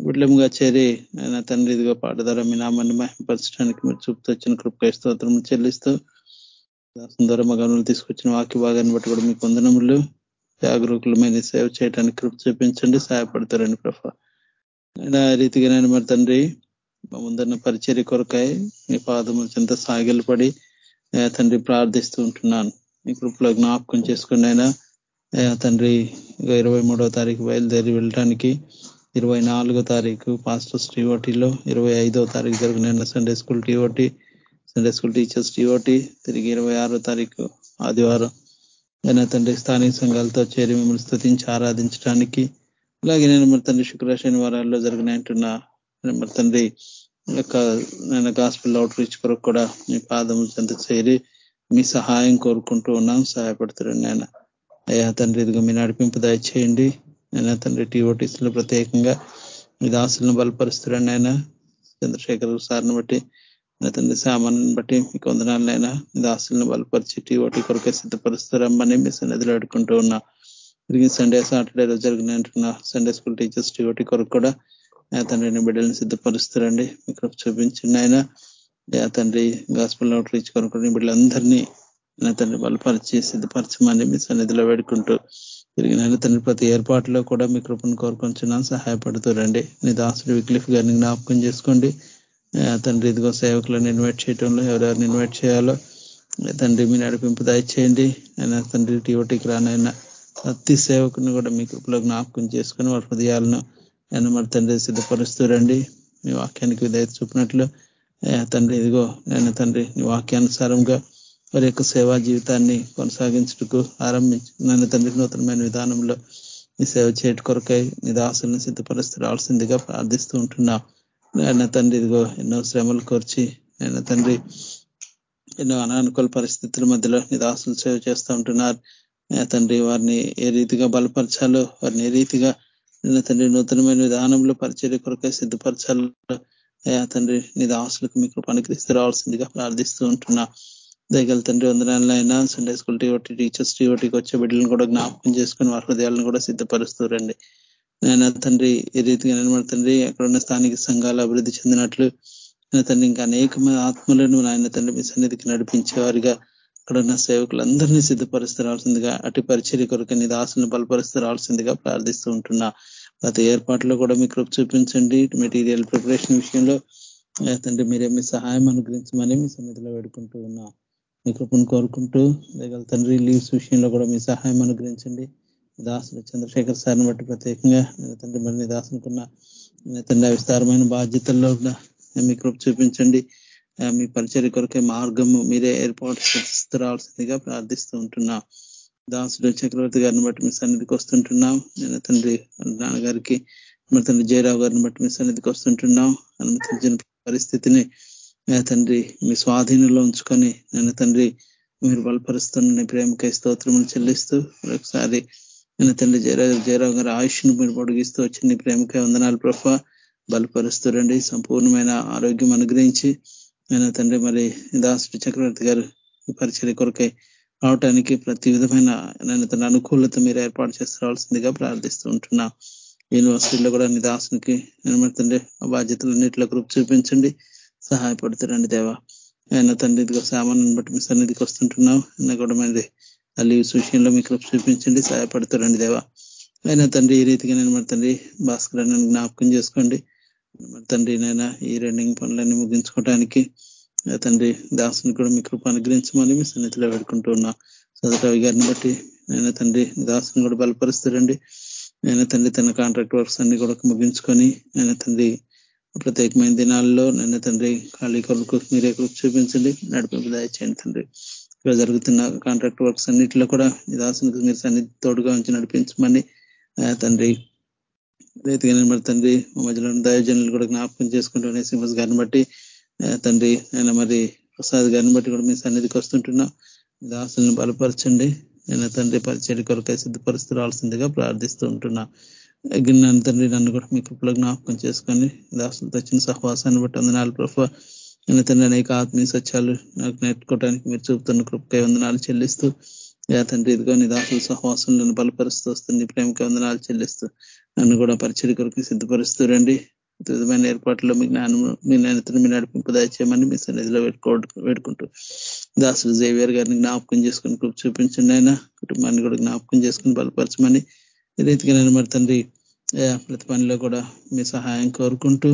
విడ్లముగా చేరి ఆయన తండ్రి ఇదిగో ద్వారా మీ నామాన్ని మహింపరచడానికి మీరు చూపుతూ వచ్చిన కృపకై స్తోత్రము చెల్లిస్తూ దాసం ద్వారా మా గనులు తీసుకొచ్చిన వాక్య భాగాన్ని బట్టి కూడా మీకు వందనములు జాగరూకులమైన సేవ చేయడానికి కృప చూపించండి సహాయపడతారండి ప్రభా. రీతిగా నేను మరి తండ్రి ముందన్న పరిచర్య కొరకాయ మీ పాదము చెంత సాగిలపడి తండ్రి ప్రార్థిస్తూ ఉంటున్నాను. మీ కృపలో జ్ఞాపకం చేసుకుని అయినా తండ్రి ఇరవై మూడవ తారీఖు బయలుదేరి వెళ్ళడానికి ఇరవై నాలుగో తారీఖు పాస్టర్స్ టీఓటీలో ఇరవై ఐదో తారీఖు జరిగిన Sunday school TOT Sunday school teachers TOT తిరిగి ఇరవై ఆరో తారీఖు ఆదివారం. అయినా తండ్రి స్థానిక సంఘాలతో చేరి మిమ్మల్ని స్థుతించి ఆరాధించడానికి అలాగే నేను మరి తండ్రి శుక్ర శనివారాల్లో జరిగినట్టున్న మరి తండ్రి యొక్క నేను గాస్పిల్ అవుట్ రీచ్ కొరకు కూడా మీ పాదము చెంత చేరి మీ సహాయం కోరుకుంటూ ఉన్నాం సహాయపడుతున్నాను నేను అయ్యా తండ్రి ఇదిగో మీ నడిపింపు దయచేయండి. నేను తండ్రి టీఓటీస్లో ప్రత్యేకంగా మీ దాసులను బలపరుస్తున్నాను ఆయన చంద్రశేఖర్ సార్ని బట్టి తండ్రి సామాన్ని బట్టి మీకు వందనాలైనా దాసులను బలపరిచి టీఓటీ కొరకే సిద్ధపరుస్తారమ్మని మీ సన్నిధిలో అడుకుంటూ ఉన్నా. తిరిగి సండే సాటర్డే రోజు జరిగిన సండే స్కూల్ టీచర్స్ టీఓటీ కొరకు కూడా తండ్రిని బిడ్డలను సిద్ధపరుస్తారండి. మీకు చూపించండి ఆయన తండ్రి గాస్పల్ అవుట్ రీచ్ కొనుక్కుని బిడ్డలందరినీ తండ్రి బలపరిచి సిద్ధపరచమని మీ సన్నిధిలో వేడుకుంటూ తిరిగి నాయన తండ్రి ప్రతి ఏర్పాటులో కూడా మీ కృపను కోరుకొంచున్నాను. సహాయపడుతురండి నీ దాసుడు విక్లిఫ్ గారిని జ్ఞాపకం చేసుకోండి. తండ్రి ఇదిగో సేవకులను ఇన్వైట్ చేయడంలో ఎవరెవరిని ఇన్వైట్ చేయాలో తండ్రి మీ నడిపింపు దయచేయండి. ఆయన తండ్రి టీఓటీకి రానైనా ప్రతి సేవకుని కూడా మీ కృపలో జ్ఞాపకం చేసుకుని వారి హృదయాలను నేను మరి తండ్రి సిద్ధపరుస్తూ రండి. మీ వాక్యానికి విధేయత చూపినట్లు తండ్రి ఇదిగో నేను తండ్రి నీ వాక్యానుసారంగా వారి యొక్క సేవా జీవితాన్ని కొనసాగించుటకు ఆరంభించి. నన్ను తండ్రి నూతనమైన విధానంలో నీ సేవ చేయటి కొరకై నీ దాసులను సిద్ధపరుస్తూ రావాల్సిందిగా ప్రార్థిస్తూ ఉంటున్నా. ఆయన తండ్రి ఇదిగో ఎన్నో శ్రమలు కోర్చి ఆయన తండ్రి ఎన్నో అనానుకూల పరిస్థితుల మధ్యలో నిదాసులు సేవ చేస్తూ ఉంటున్నారు. తండ్రి వారిని ఏ రీతిగా బలపరచాలో వారిని ఏ రీతిగా నిన్న తండ్రి నూతనమైన విధానంలో పరిచర్య కొరకై సిద్ధపరచాలో తండ్రి నీ దాసులకు మీకు పనికిరిస్తూ రావాల్సిందిగా ప్రార్థిస్తూ ఉంటున్నా. దయగల తండ్రి వందనాలైనా సండే స్కూల్ టీవటి టీచర్స్ టీవటికి వచ్చే బిడ్డలను కూడా జ్ఞాపకం చేసుకుని వారి హృదయాలను కూడా సిద్ధపరుస్తూ రండి. నేను తండ్రి ఏ రీతిగా నేను తండ్రి అక్కడున్న స్థానిక సంఘాలు అభివృద్ధి చెందినట్లు నేను తండ్రి ఇంకా అనేక ఆత్మలను నాయన తండ్రి మీ సన్నిధికి నడిపించేవారిగా అక్కడున్న సేవకులందరినీ సిద్ధపరుస్తూ రావాల్సిందిగా అటు పరిచర్య కొరకు నీ దాసులను బలపరుస్తూ రావాల్సిందిగా ప్రార్థిస్తూ ఉంటున్నా. గత ఏర్పాట్లో కూడా మీ కృప చూపించండి. మెటీరియల్ ప్రిపరేషన్ విషయంలో తండ్రి మీరే మీ సహాయం అనుగ్రహించమని మీ సన్నిధిలో వేడుకుంటూ ఉన్నా మీ కృపను కోరుకుంటూ లేగల తండ్రి లీవ్స్ విషయంలో కూడా మీ సహాయం అనుగ్రహించండి. దాసులు చంద్రశేఖర్ సార్ని బట్టి ప్రత్యేకంగా తండ్రి మరి దాసునుకున్న తండ్రి విస్తారమైన బాధ్యతల్లో కూడా మీ కృప చూపించండి. మీ పరిచయ కొరకే మార్గము మీరే ఏర్పాటు రావాల్సిందిగా ప్రార్థిస్తూ ఉంటున్నా. దాసుడు చక్రవర్తి గారిని బట్టి మీ సన్నిధికి వస్తుంటున్నాం. నేను తండ్రి నాన్నగారికి మరి తండ్రి జయరావు గారిని బట్టి మీ సన్నిధికి వస్తుంటున్నాం. అనుమతించిన పరిస్థితిని తండ్రి మీ స్వాధీనంలో ఉంచుకొని నేను తండ్రి మీరు బలపరుస్తున్న ప్రేమకై స్తోత్రములు చెల్లిస్తూ ఒకసారి నేను తండ్రి జయరావు జయరావు గారి ఆయుష్ను మీరు పొడిగిస్తూ వచ్చి ప్రేమకై వందనాలు ప్రభ. బలపరుస్తురండి సంపూర్ణమైన ఆరోగ్యం అనుగ్రహించి నేను తండ్రి మరి దాసుడు చక్రవర్తి గారు పరిచయ కొరకై రావటానికి ప్రతి విధమైన నేను తన అనుకూలత మీరు ఏర్పాటు చేసి రావాల్సిందిగా ప్రార్థిస్తూ ఉంటున్నా. యూనివర్సిటీలో కూడా నీ దాసునికి నేను బాధ్యతలన్నింటిలో గ్రూప్ చూపించండి. సహాయపడుతురండి దేవా. ఆయన తండ్రి ఇదిగో బట్టి మీ సన్నిధికి వస్తుంటున్నాం. ఆయన కూడా మరి ఆ లీవ్స్ విషయంలో మీకు చూపించండి సహాయపడుతారండి దేవా. ఆయన తండ్రి ఈ రీతిగా నేను మరి తండ్రి భాస్కర్ జ్ఞాపకం చేసుకోండి. తండ్రి నైనా ఈ రెండింగ్ పనులన్నీ ముగించుకోవడానికి తండ్రి దాసుని కూడా మీ కృప అనుగ్రహించమని మీ సన్నిధిలో పెట్టుకుంటూ ఉన్నా సదరావి గారిని బట్టి ఆయన తండ్రి దాసుని కూడా బలపరుస్తారండి ఆయన తండ్రి తన కాంట్రాక్ట్ వర్క్స్ అన్ని కూడా ముగించుకొని ఆయన తండ్రి ప్రత్యేకమైన దినాల్లో నన్ను తండ్రి ఖాళీ కొరకు మీరే కృప చూపించండి. నడిపింపు దయచేయండి తండ్రి. ఇక్కడ జరుగుతున్న కాంట్రాక్ట్ వర్క్స్ అన్నింటిలో కూడా దాసునికి మీరు సన్నిధి తోడుగా ఉంచి నడిపించమని తండ్రి రైతుగా నిలబడి తండ్రి మధ్యలో దయోజనులు కూడా జ్ఞాపకం చేసుకుంటూ సింహస్ గారిని బట్టి తండ్రి నేను మరి ప్రసాద్ గారిని బట్టి కూడా మీ సన్నిధికి వస్తుంటున్నా. దాసులను బలపరచండి. నేను తండ్రి పరిచయం కొరకై సిద్ధపరుస్తూ రావాల్సిందిగా ప్రార్థిస్తూ ఉంటున్నా. గిన్నెను తండ్రి నన్ను కూడా మీ కృపలో జ్ఞాపకం చేసుకొని దాసులతో వచ్చిన సహవాసాన్ని బట్టి వందనాలు ప్రభావ నేను తండ్రి అనేక ఆత్మీయ సత్యాలు నాకు నేర్చుకోవడానికి మీరు చూపుతున్న కృపకై వందనాలు చెల్లిస్తూ యా తండ్రి ఇదిగో నీ దాసుల సహవాసం నన్ను బలపరుస్తూ వస్తుంది ప్రేమకై వందనాలు చెల్లిస్తూ నన్ను కూడా పరిచయం కొరకు సిద్ధపరుస్తూ రండి. విధమైన ఏర్పాట్లో మీ జ్ఞానం మీ నాణ్యతను మీ నడిపింపు దయచేయమని మీ సన్నిధిలో పెట్టుకో పెట్టుకుంటూ దాసులు జేవియర్ గారిని జ్ఞాపకం చేసుకుని కృప చూపించండి ఆయన. కుటుంబాన్ని కూడా జ్ఞాపకం చేసుకుని బలపరచమని ఈ రీతిగా నేను మరి తండ్రి ప్రతి పనిలో కూడా మీ సహాయం కోరుకుంటూ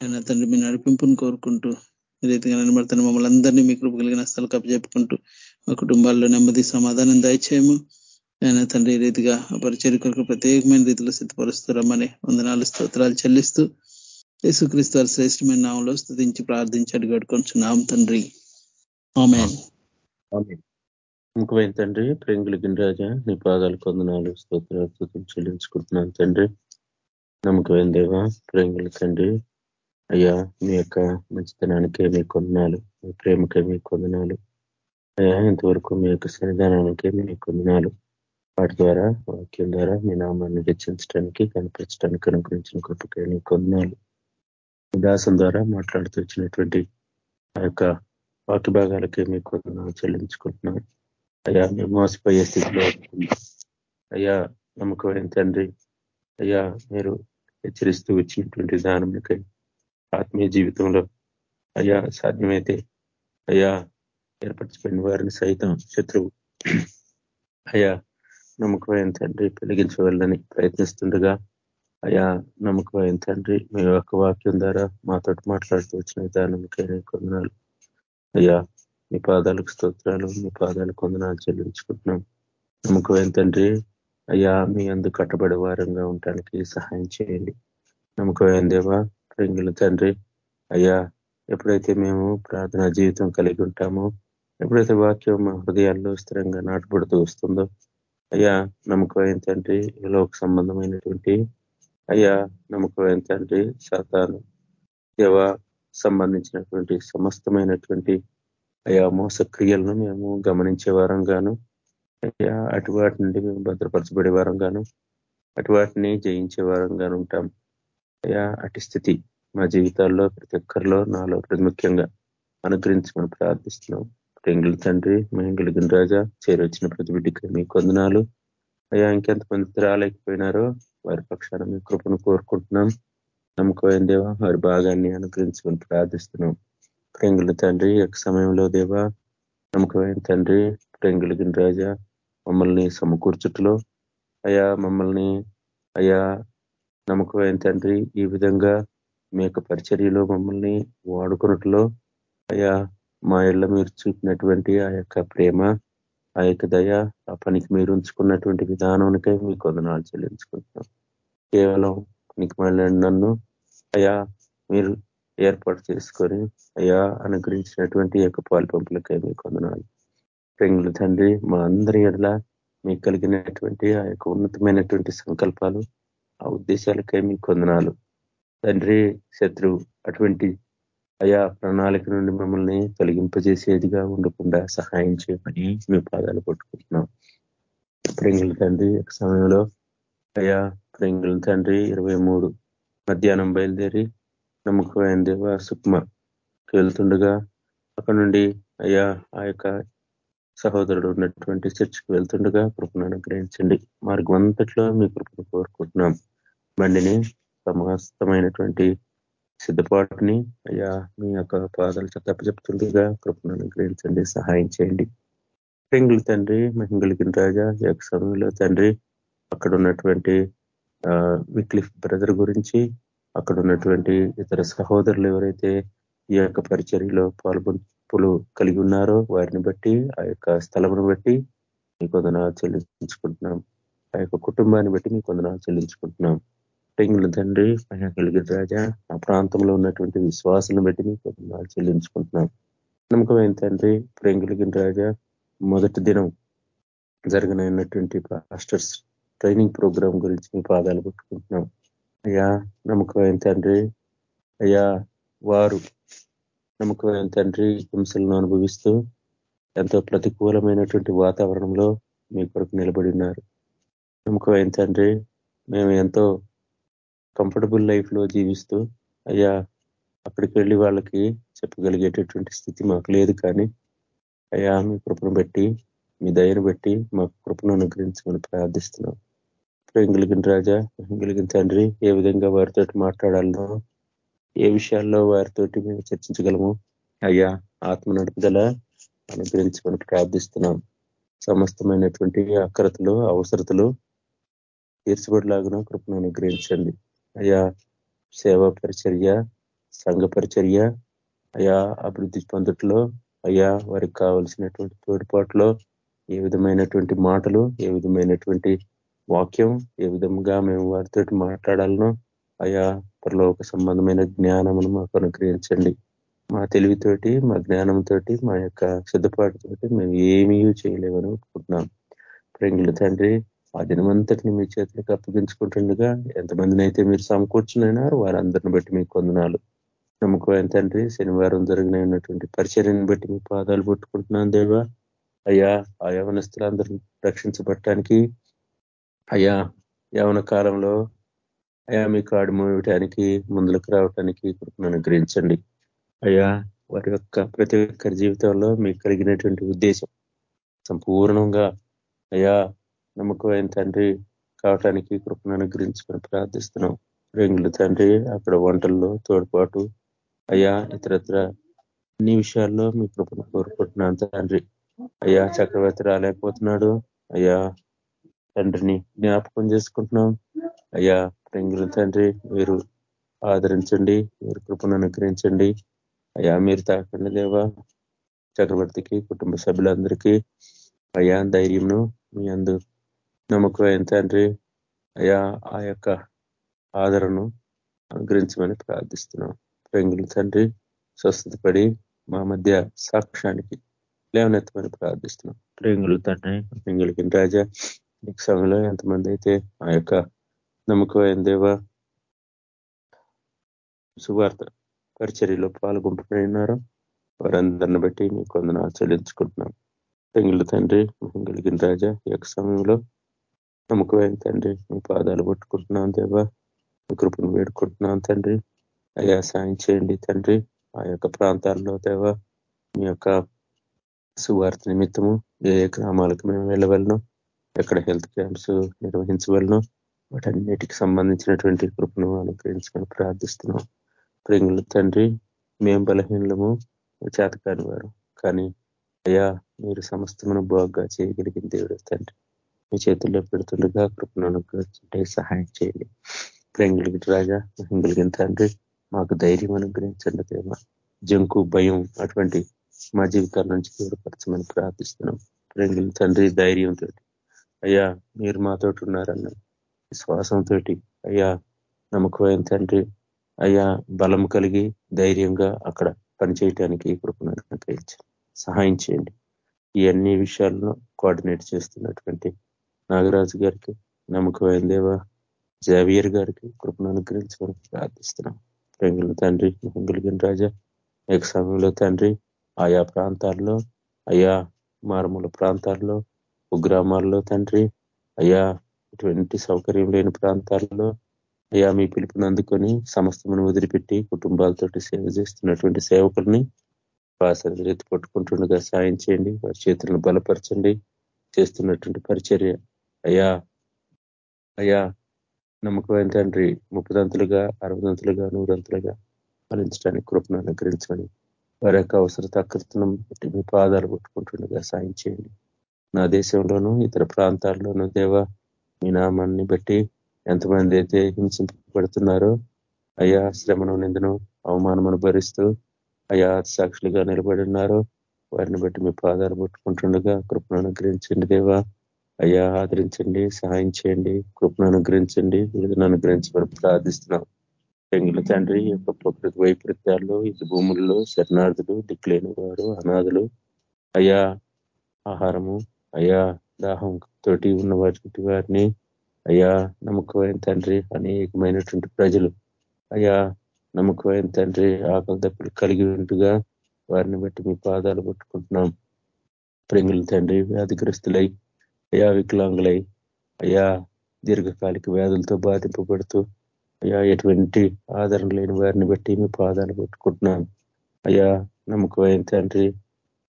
ఆయన తండ్రి మీ నడిపింపుని కోరుకుంటూ ఈ రీతిగా నేను మరి తండ్రి మమ్మల్ని అందరినీ మీ కృప కలిగిన స్థలు కప్పచెప్పుకుంటూ మా కుటుంబాల్లో నెమ్మది సమాధానం దయచేయము. ఆయన తండ్రి ఈ రీతిగా పరిచయ కొరకు ప్రత్యేకమైన రీతిలో సిద్ధపరుస్తారమ్మని వందనాలు స్తోత్రాలు చెల్లిస్తూ యేసుక్రీస్తు వారి శ్రేష్టమైన నామంలో స్థుతించి ప్రార్థించి నామ తండ్రి. ఆమె తండ్రి ప్రేంగుల గిరిరాజా నీ పాదాలు కొందనాలు స్తోత్రాలు చెల్లించుకుంటున్నాను తండ్రి. నమ్మకమైన దేవ ప్రేంగుల తండ్రి. అయ్యా మీ యొక్క మంచితనానికే మీ కొందనాలు మీ ప్రేమకే మీ కొందనాలు అయ్యా ఇంతవరకు మీ యొక్క సన్నిధానానికే మీ కొందనాలు వాటి ద్వారా వాక్యం ద్వారా మీ నామాన్ని హెచ్చించడానికి కనిపించడానికి అనుగ్రహించిన గొప్పకే నీ కొందనాలు దాసం ద్వారా మాట్లాడుతూ వచ్చినటువంటి ఆ యొక్క వాక్య భాగాలకే మీకు కొందనాలు చెల్లించుకుంటున్నాను. అయ్యా మేము మోసపోయే స్థితిలో అయ్యా నమ్మకమైన తండ్రి అయ్యా మీరు హెచ్చరిస్తూ వచ్చినటువంటి దానములకై ఆత్మీయ జీవితంలో అయ్యా సాధ్యమైతే అయ్యా ఏర్పరచిపోయిన వారిని సైతం శత్రువు. అయ్యా నమ్మకమైన తండ్రి పెలిగించవాలని ప్రయత్నిస్తుండగా అయ్యా నమ్మకమైన తండ్రి మీ యొక్క వాక్యం ద్వారా మాతో మాట్లాడుతూ వచ్చిన విధానంకైనా కొందనాలు అయ్యా మీ పాదాలకు స్తోత్రాలు మీ పాదాలు కొందనాలు చెల్లించుకుంటున్నాం. నమ్మకమైన తండ్రి అయ్యా మీ అందు కట్టబడే వారంగా ఉండటానికి సహాయం చేయండి. నమ్మకమైన దేవా ప్రింగుల తండ్రి అయ్యా ఎప్పుడైతే మేము ప్రార్థనా జీవితం కలిగి ఉంటామో ఎప్పుడైతే వాక్యం మా హృదయాల్లో స్థిరంగా నాటుబడుతూ వస్తుందో అయ్యా నమ్మకమైన తండ్రి లోక సంబంధమైనటువంటి అయ్యా నమ్మకం ఏంటంటే శాతాను దేవ సంబంధించినటువంటి సమస్తమైనటువంటి అయా మోసక్రియలను మేము గమనించే వారంగాను అయ్యా అటు వాటి నుండి మేము భద్రపరచబడే వారంగాను అటు వాటిని జయించే వారంగాను ఉంటాం. అయ్యా అటు స్థితి మా జీవితాల్లో ప్రతి ఒక్కరిలో నాలో ముఖ్యంగా అనుగ్రహించమని ప్రార్థిస్తున్నాం. రెంగుల తండ్రి మేంగుల రాజా చేరొచ్చిన ప్రతి బిడ్డకి మీ కొందనాలు. అయ్యా ఇంకెంతమంది రాలేకపోయినారో వారి పక్షాన మీ కృపను కోరుకుంటున్నాం. నమ్మకమైన దేవా వారి భాగాన్ని అనుగ్రహించమని ప్రార్థిస్తున్నాం. ప్రింగుల తండ్రి యొక్క సమయంలో దేవా నమ్మకమైన తండ్రి ప్రేంగుల రాజా మమ్మల్ని సమకూర్చుట్లో. అయా మమ్మల్ని అయా నమ్మకమైన తండ్రి ఈ విధంగా మీ యొక్క పరిచర్యలో మమ్మల్ని వాడుకున్నట్లో అయా మా ఇళ్ళ మీరు చూపినటువంటి ఆ యొక్క ప్రేమ ఆ యొక్క దయ ఆ పనికి మీరు ఉంచుకున్నటువంటి విధానానికై మీ కొందనాలు చెల్లించుకుంటున్నాం. కేవలం నీకు మళ్ళీ నన్ను అయా మీరు ఏర్పాటు చేసుకొని అయా అనుగ్రహించినటువంటి యొక్క పాలు పంపులకై మీ కొందనాలు. తండ్రి మా అందరి ఎడల మీకు కలిగినటువంటి ఆ యొక్క ఉన్నతమైనటువంటి సంకల్పాలు ఆ ఉద్దేశాలకై మీ కొందనాలు. తండ్రి శత్రువు అటువంటి అయా ప్రణాళిక నుండి మమ్మల్ని తొలగింపజేసేదిగా ఉండకుండా సహాయం చేయమని మీ పాదాలు పట్టుకుంటున్నాం. ప్రింగుల తండ్రి ఒక సమయంలో అయా ప్రింగుల తండ్రి ఇరవై మూడు మధ్యాహ్నం బయలుదేరి నమ్మకమైన దేవ సుక్మకి వెళ్తుండగా అక్కడ నుండి అయ్యా ఆ యొక్క సహోదరుడు ఉన్నటువంటి చర్చికి వెళ్తుండగా కృపను అనుగ్రహించండి. మార్గం అంతట్లో మీ కృపను కోరుకుంటున్నాం. బండిని సమస్తమైనటువంటి సిద్ధపాటుని అయ్యా మీ యొక్క పాదాలు తప్పచెప్తుండగా కృపను అనుగ్రహించండి సహాయం చేయండి. పెంగులు తండ్రి మహింగలిగిన రాజా ఈ యొక్క సమయంలో తండ్రి అక్కడ ఉన్నటువంటి విక్లిఫ్ బ్రదర్ గురించి అక్కడ ఉన్నటువంటి ఇతర సహోదరులు ఎవరైతే ఈ యొక్క పరిచర్యలో పాల్గొంపులు కలిగి ఉన్నారో వారిని బట్టి ఆ యొక్క స్థలమును బట్టి మీ కొందనాలు చెల్లించుకుంటున్నాం. ఆ యొక్క కుటుంబాన్ని బట్టి మీ కొందనాలు చెల్లించుకుంటున్నాం. పెంగుల తండ్రి కలిగిన రాజా ఆ ప్రాంతంలో ఉన్నటువంటి విశ్వాసాలను బట్టి మీకు కొందనాలు చెల్లించుకుంటున్నాం. నమ్మకం తండ్రి? ప్రేంగులిగిన రాజా మొదటి దినం జరగనైనటువంటి పాస్టర్స్ ట్రైనింగ్ ప్రోగ్రాం గురించి మీ పాదాలు పెట్టుకుంటున్నాం. అయ్యా నమ్మకమైన తండ్రి? అయ్యా వారు నమ్మకమైన తండ్రి? హింసలను అనుభవిస్తూ ఎంతో ప్రతికూలమైనటువంటి వాతావరణంలో మీ కొరకు నిలబడి ఉన్నారు. నమ్మకమైన తండ్రి? మేము ఎంతో కంఫర్టబుల్ లైఫ్లో జీవిస్తూ అయ్యా అక్కడికి వెళ్ళి వాళ్ళకి చెప్పగలిగేటటువంటి స్థితి మాకు లేదు కానీ అయ్యా మీ కృపను బట్టి మీ దయను బట్టి మాకు కృపను అనుగ్రహించమని ప్రార్థిస్తున్నాం. ప్రేంగులిగిన రాజా ప్రేంగులిగిన తండ్రి ఏ విధంగా వారితో మాట్లాడాలనో ఏ విషయాల్లో వారితోటి మేము చర్చించగలము అయ్యా ఆత్మ నడుపుదల అనుగ్రహించమని ప్రార్థిస్తున్నాం. సమస్తమైనటువంటి అక్రతలు అవసరతలు తీర్చబడిలాగున కృపను అనుగ్రహించండి. అయా సేవా పరిచర్య సంఘ పరిచర్య అయా అభివృద్ధి పొందట్లో అయ్యా వారికి కావలసినటువంటి తోడ్పాటులో ఏ విధమైనటువంటి మాటలు ఏ విధమైనటువంటి వాక్యం ఏ విధంగా మేము వారితో మాట్లాడాలనో అయా పరలోక సంబంధమైన జ్ఞానమును మాకు అనుగ్రహించండి. మా తెలివితోటి మా జ్ఞానంతో మా యొక్క సిద్ధపాటుతోటి మేము ఏమీ చేయలేమని ఒప్పుకుంటున్నాం. ప్రింగుల తండ్రి ఆ దినమంతటిని మీ చేతులకు అప్పగించుకుంటుండగా ఎంతమందినైతే మీరు సమకూర్చునైనారు వారందరిని బట్టి మీకు కొందనాలు. నమ్మకమైన తండ్రి? శనివారం జరిగినటువంటి పరిచర్యను బట్టి మీ పాదాలు పట్టుకుంటున్నాను దేవా. అయ్యా ఆ యవనస్తులందరూ రక్షించబట్టడానికి అయ్యా యవన కాలంలో అయా మీ కాడు మోయటానికి ముందులకు రావటానికి కృపను అనుగ్రహించండి. అయ్యా వారి యొక్క ప్రతి ఒక్కరి జీవితంలో మీకు కలిగినటువంటి ఉద్దేశం సంపూర్ణంగా అయ్యా నమ్మకమైన తండ్రి కావటానికి కృపను అనుగ్రహించుకొని ప్రార్థిస్తున్నాం. రెంగులు తండ్రి అక్కడ వంటల్లో తోడ్పాటు అయ్యా ఇతరత్ర అన్ని విషయాల్లో మీ కృపను కోరుకుంటున్నాను తండ్రి. అయ్యా చక్రవర్తి రాలేకపోతున్నాడు. అయ్యా తండ్రిని జ్ఞాపకం చేసుకుంటున్నాం. అయ్యా రెంగులు తండ్రి మీరు ఆదరించండి మీరు కృపను అనుగ్రహించండి. అయ్యా మీరు తాకండి దేవా. చక్రవర్తికి కుటుంబ సభ్యులందరికీ అయ్యా ధైర్యంను మీ అందు నమ్మకమైన తండ్రి అయ్యా ఆ యొక్క ఆదరణను అనుగ్రహించమని ప్రార్థిస్తున్నాం. ప్రింగుల తండ్రి స్వస్థత పడి మా మధ్య సాక్ష్యానికి లేవనెత్తమని ప్రార్థిస్తున్నాం. ప్రేంగులు తండ్రి. ప్రేంగులకి రాజా నీకు సమయంలో ఎంతమంది అయితే ఆ యొక్క నమ్మకమైన దేవ సువార్త పరిచర్యలో పాల్గొంటున్నారు వారందరిని బట్టి మీ కొందనాలు చెల్లించుకుంటున్నాం. తెంగుల తండ్రి కలిగిన రాజా ఈ యొక్క సమయంలో నమ్మకమైన తండ్రి? మీ పాదాలు పట్టుకుంటున్నాం దేవా. మీ కృపను వేడుకుంటున్నాం తండ్రి. అయ్యా సాయం చేయండి తండ్రి. ఆ యొక్క ప్రాంతాల్లో దేవా మీ యొక్క సువార్త నిమిత్తము ఏ గ్రామాలకు మేము వెళ్ళవలను ఎక్కడ హెల్త్ క్యాంప్స్ నిర్వహించవలను వాటన్నిటికి సంబంధించినటువంటి కృపను అనుగ్రహించుకొని ప్రార్థిస్తున్నాం. ప్రేంగుల తండ్రి మేము బలహీనము చేతకాని వారు. కానీ అయ్యా మీరు సమస్తమును బాగా చేయగలిగిన దేవుడు తండ్రి. మీ చేతుల్లో పెడుతుండగా కృపను అనుగ్రహించే సహాయం చేయండి. ప్రేంగులకి రాజా కలిగిన తండ్రి మాకు ధైర్యం అనుగ్రహించండి ప్రేమ. జంకు భయం అటువంటి మా జీవితాల నుంచి దూరపరచమని ప్రార్థిస్తున్నాం. ప్రేంగుల తండ్రి ధైర్యంతో. అయ్యా మీరు మాతోటి ఉన్నారన్న విశ్వాసంతో అయ్యా నమ్మకమైన తండ్రి. అయ్యా బలం కలిగి ధైర్యంగా అక్కడ పనిచేయటానికి కృపను అనుగ్రహించండి. సహాయం చేయండి. ఈ అన్ని విషయాలను కోఆర్డినేట్ చేస్తున్నటువంటి నాగరాజు గారికి నమ్మకమైన దేవ జావియర్ గారికి కృపను అనుగ్రహించమని ప్రార్థిస్తున్నాం. ప్రేంగుల తండ్రి కలిగిన రాజా యొక్క సమయంలో తండ్రి ఆయా ప్రాంతాల్లో అయా మారుమూల ప్రాంతాల్లో గ్రామాల్లో తండ్రి అయా ఇటువంటి సౌకర్యం లేని ప్రాంతాల్లో అయా మీ పిలుపుని అందుకొని సమస్తమును వదిలిపెట్టి కుటుంబాలతోటి సేవ చేస్తున్నటువంటి సేవకుల్ని ప్రాసలు ఎత్తి పట్టుకుంటుండగా సాయం చేయండి. వారి చేతులను బలపరచండి. చేస్తున్నటువంటి పరిచర్య అయ్యా అయ్యా నమ్మకమైన తండ్రి ముప్పదంతులుగా అరవదంతులుగా నూరంతులుగా ఫలించడానికి కృపను అనుగ్రహించమని వారి యొక్క అవసరత కృతనం బట్టి మీ పాదాలు పట్టుకుంటుండగా సాయం చేయండి. నా దేశంలోనూ ఇతర ప్రాంతాల్లోనూ దేవ మీ నామాన్ని బట్టి ఎంతమంది అయితే హింసింపబడుతున్నారో అయా శ్రమను నిందను అవమానమును భరిస్తూ అయా సాక్షులుగా నిలబడి ఉన్నారో వారిని బట్టి మీ పాదాలు పట్టుకుంటుండగా కృపను అనుగ్రహించండి దేవా. అయ్యా ఆదరించండి సహాయం చేయండి కృపను అనుగ్రహించండి విడుదలను అనుగ్రహించమని ప్రార్థిస్తున్నాం. పెంగుల తండ్రి యొక్క ప్రకృతి వైపరీత్యాల్లో ఇది భూముల్లో శరణార్థులు దిక్కులేని వారు అనాథులు. అయా ఆహారము అయా దాహం తోటి ఉన్న వాటి వారిని అయా నమ్మకమైన తండ్రి అనేకమైనటువంటి ప్రజలు. అయా నమ్మకమైన తండ్రి ఆకలి దప్పులు కలిగి ఉంటుగా వారిని బట్టి మీ పాదాలు పట్టుకుంటున్నాం. ప్రింగుల తండ్రి వ్యాధిగ్రస్తులై అయా వికలాంగులై అయా దీర్ఘకాలిక వ్యాధులతో బాధింపబడుతూ అయ్యా ఎటువంటి ఆదరణ లేని వారిని బట్టి మీ పాదాలు పెట్టుకుంటున్నాను. అయ్యా నమ్మకమైన తండ్రి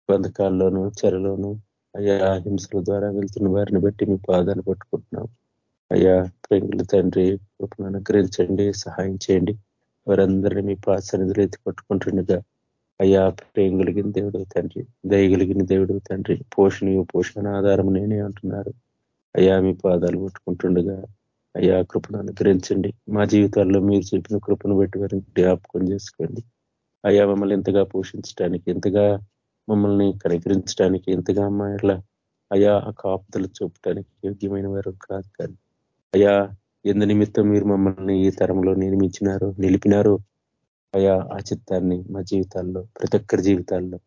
బంధకాల్లోనూ చెరలోను అయ్యా హింసల ద్వారా వెళ్తున్న వారిని బట్టి మీ పాదాలు పట్టుకుంటున్నాం. అయ్యా ప్రేంగుల తండ్రి కృపను అనుగ్రహించండి సహాయం చేయండి. వారందరినీ మీ పాసన్నిధులు ఎత్తి పట్టుకుంటుండగా అయ్యా ప్రేమ కలిగిన దేవుడు తండ్రి దయగలిగిన దేవుడు తండ్రి పోషణ పోషణ ఆధారం నేనే అంటున్నారు. అయ్యా మీ పాదాలు పట్టుకుంటుండగా అయ్యా కృపను అనుగ్రహించండి. మా జీవితాల్లో మీరు చెప్పిన కృపను బట్టి వారిని జ్ఞాపకం చేసుకోండి. అయ్యా మమ్మల్ని ఎంతగా పోషించడానికి ఎంతగా మమ్మల్ని కనికరించడానికి ఎంతగా మా ఇట్లా అయా ఆ కాపుదలు చూపడానికి యోగ్యమైన వారు కాదు కానీ అయ్యా ఎందు నిమిత్తం మీరు మమ్మల్ని ఈ తరంలో నిర్మించినారో నిలిపినారో అయా ఆ చిత్తాన్ని మా జీవితాల్లో ప్రతి ఒక్కరి జీవితాల్లో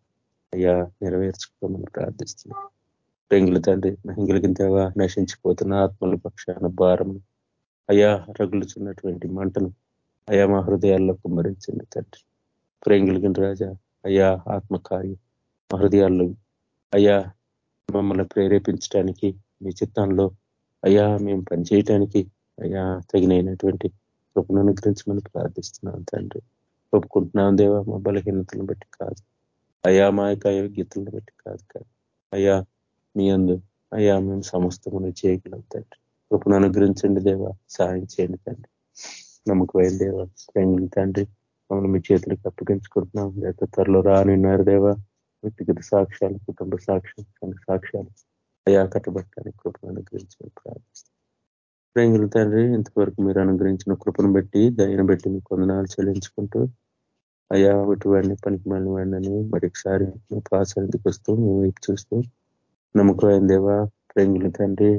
అయ్యా నెరవేర్చుకోమని ప్రార్థిస్తున్నాం. రెంగుల తండ్రి మహింగలిగిన నశించిపోతున్న ఆత్మల పక్షాన భారం. అయా రగులుచున్నటువంటి మంటను అయా మా హృదయాల్లో కుమ్మరించండి తండ్రి. ప్రేంగులిగిన రాజా అయా ఆత్మకార్యం మా హృదయాల్లో. అయా మమ్మల్ని ప్రేరేపించడానికి మీ చిత్తంలో అయా మేము పనిచేయటానికి అయ్యా తగినైనటువంటి కృపను అనుగ్రహించమని ప్రార్థిస్తున్నాం తండ్రి. ఒప్పుకుంటున్నాం దేవా మా బలహీనతలను బట్టి కాదు. అయ్యా మా యొక్క యోగ్యతలను బట్టి కాదు కాదు. అయ్యా మీ అందు అయ్యా మేము సమస్తమును చేయగలం తండ్రి. కృపను అనుగ్రహించండి దేవా సహాయం చేయండి తండ్రి. నమ్మకమైన దేవా ప్రేంగులు తండ్రి మమ్మల్ని మీ చేతులకు అప్పగించుకుంటున్నాం. లేకపోతే త్వరలో రానున్నారు దేవా. వ్యక్తిగత సాక్ష్యాలు కుటుంబ సాక్ష్యం సాక్ష్యాలు. అయా కట్టబట్టడానికి కృపను అనుగ్రహించమని ప్రార్థిస్తాం ప్రేంగులు తండ్రి ఇంతవరకు మీరు అనుగ్రహించిన కృపను బట్టి దయను బట్టి మీ వందనాలు చెల్లించుకుంటూ అయా ఒకటి వాడిని పనికి మళ్ళీ వాడిని మరొకసారి మీ వస్తూ మేము వైపు చూస్తూ నమ్మకమైన దేవా ప్రేంగులు తండ్రి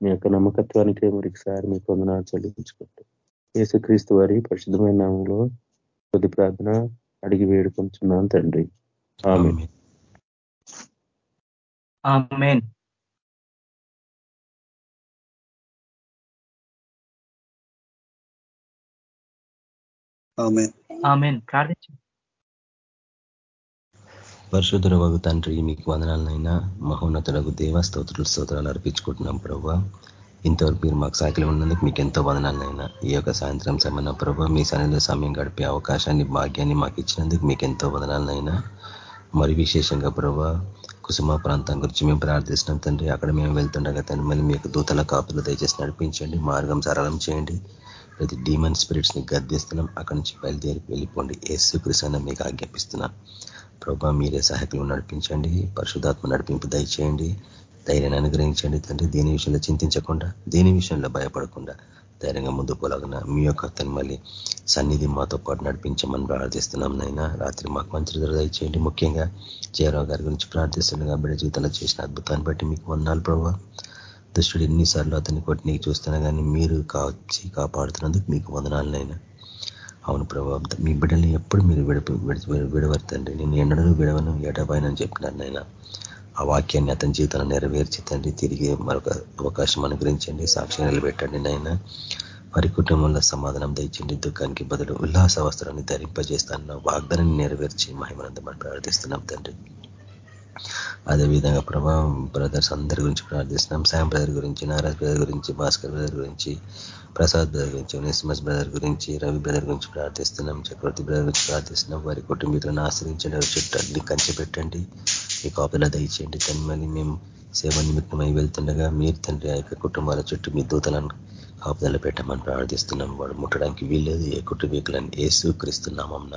మీ యొక్క నమ్మకత్వానికి మరొకసారి మీ వందనాలు చెల్లించుకుంటూ యేసుక్రీస్తు వారి పరిశుద్ధమైన నామంలో కొద్ది ప్రార్థన అడిగి వేడుకుంటున్నాను తండ్రి. ఆమె పరిశుద్ధుల వగు తండ్రి మీకు వందనాలనైనా. మహోన్నతులకు దేవ స్తోత్రులు స్తోత్రాలు అర్పించుకుంటున్నాం ప్రభావ ఇంతవరకు మీరు మాకు సాకిలు ఉన్నందుకు మీకు ఎంతో వందనాలనైనా. ఈ యొక్క సాయంత్రం సమయంలో ప్రభావ మీ సన్నిధిలో సమయం గడిపే అవకాశాన్ని భాగ్యాన్ని మాకు ఇచ్చినందుకు మీకు ఎంతో వదనాలనైనా. మరి విశేషంగా ప్రభావ కుసుమ ప్రాంతం గురించి మేము ప్రార్థిస్తున్నాం తండ్రి. అక్కడ మేము వెళ్తుండగా తండ్రి మళ్ళీ మీకు దూతల కాపులు దయచేసి నడిపించండి. మార్గం సరళం చేయండి. ప్రతి డీమన్ స్పిరిట్స్ని గద్దిస్తున్నాం. అక్కడి నుంచి బయలుదేరి వెళ్ళిపోండి. ఏసు కృష్ణ మీకు ఆజ్ఞాపిస్తున్నాను. ప్రభా మీరే సహాయకులు నడిపించండి. పరిశుధాత్మ నడిపింపు దయచేయండి. ధైర్యాన్ని అనుగ్రహించండి తండ్రి. దేని విషయంలో చింతించకుండా దేని విషయంలో భయపడకుండా ధైర్యంగా ముందు మీ యొక్క తను మళ్ళీ సన్నిధి మాతో పాటు నడిపించమని ప్రార్థిస్తున్నాం నైనా రాత్రి మాకు మంచి దయచేయండి. ముఖ్యంగా జయరావు గారి గురించి ప్రార్థిస్తుండగా బిడ్డ జీవితంలో చేసిన అద్భుతాన్ని బట్టి మీకు వందాలు ప్రభావ దుష్టుడు ఎన్నిసార్లు అతన్ని కొట్టి నీకు చూస్తున్నా కానీ మీరు కాచి కాపాడుతున్నందుకు మీకు వందనాలనైనా అవును ప్రభావ మీ బిడ్డల్ని ఎప్పుడు మీరు విడవర్తండి నేను ఎన్నడూ విడవను ఎడబాయనని చెప్పినారు నాయన. ఆ వాక్యాన్ని అతని జీవితంలో నెరవేర్చి తండ్రి తిరిగి మరొక అవకాశం అనుగ్రహించండి సాక్షి నిలబెట్టండి నాయన. వారి కుటుంబంలో సమాధానం దండి దుఃఖానికి బదులు ఉల్లాస వస్త్రాన్ని ధరింపజేస్తాన్న వాగ్దానాన్ని నెరవేర్చి మహిమనందమని ప్రార్థిస్తున్నాం తండ్రి. అదేవిధంగా ప్రభా బ్రదర్స్ అందరి గురించి ప్రార్థిస్తున్నాం. శామ్ బ్రదర్ గురించి నారాజ్ బ్రదర్ గురించి భాస్కర్ బ్రదర్ గురించి ప్రసాద్ బ్రదర్ గురించి నెస్మస్ బ్రదర్ గురించి రవి బ్రదర్ గురించి ప్రార్థిస్తున్నాం. చక్రవర్తి బ్రదర్ గురించి ప్రార్థిస్తున్నాం. వారి కుటుంబీకులను ఆశ్రయించండి. వారి చుట్టాన్ని కంచి పెట్టండి మీ కాపుల దయచేయండి. తను మళ్ళీ మేము సేవ నిమిత్తమై వెళ్తుండగా మీరు తండ్రి ఆ యొక్క కుటుంబాల చుట్టూ మీ దూతలను కాపుదల పెట్టమని ప్రార్థిస్తున్నాం. వాడు ముట్టడానికి వీల్లేదు. ఏ కుటుంబీకులను ఏసు క్రీస్తున్నామన్న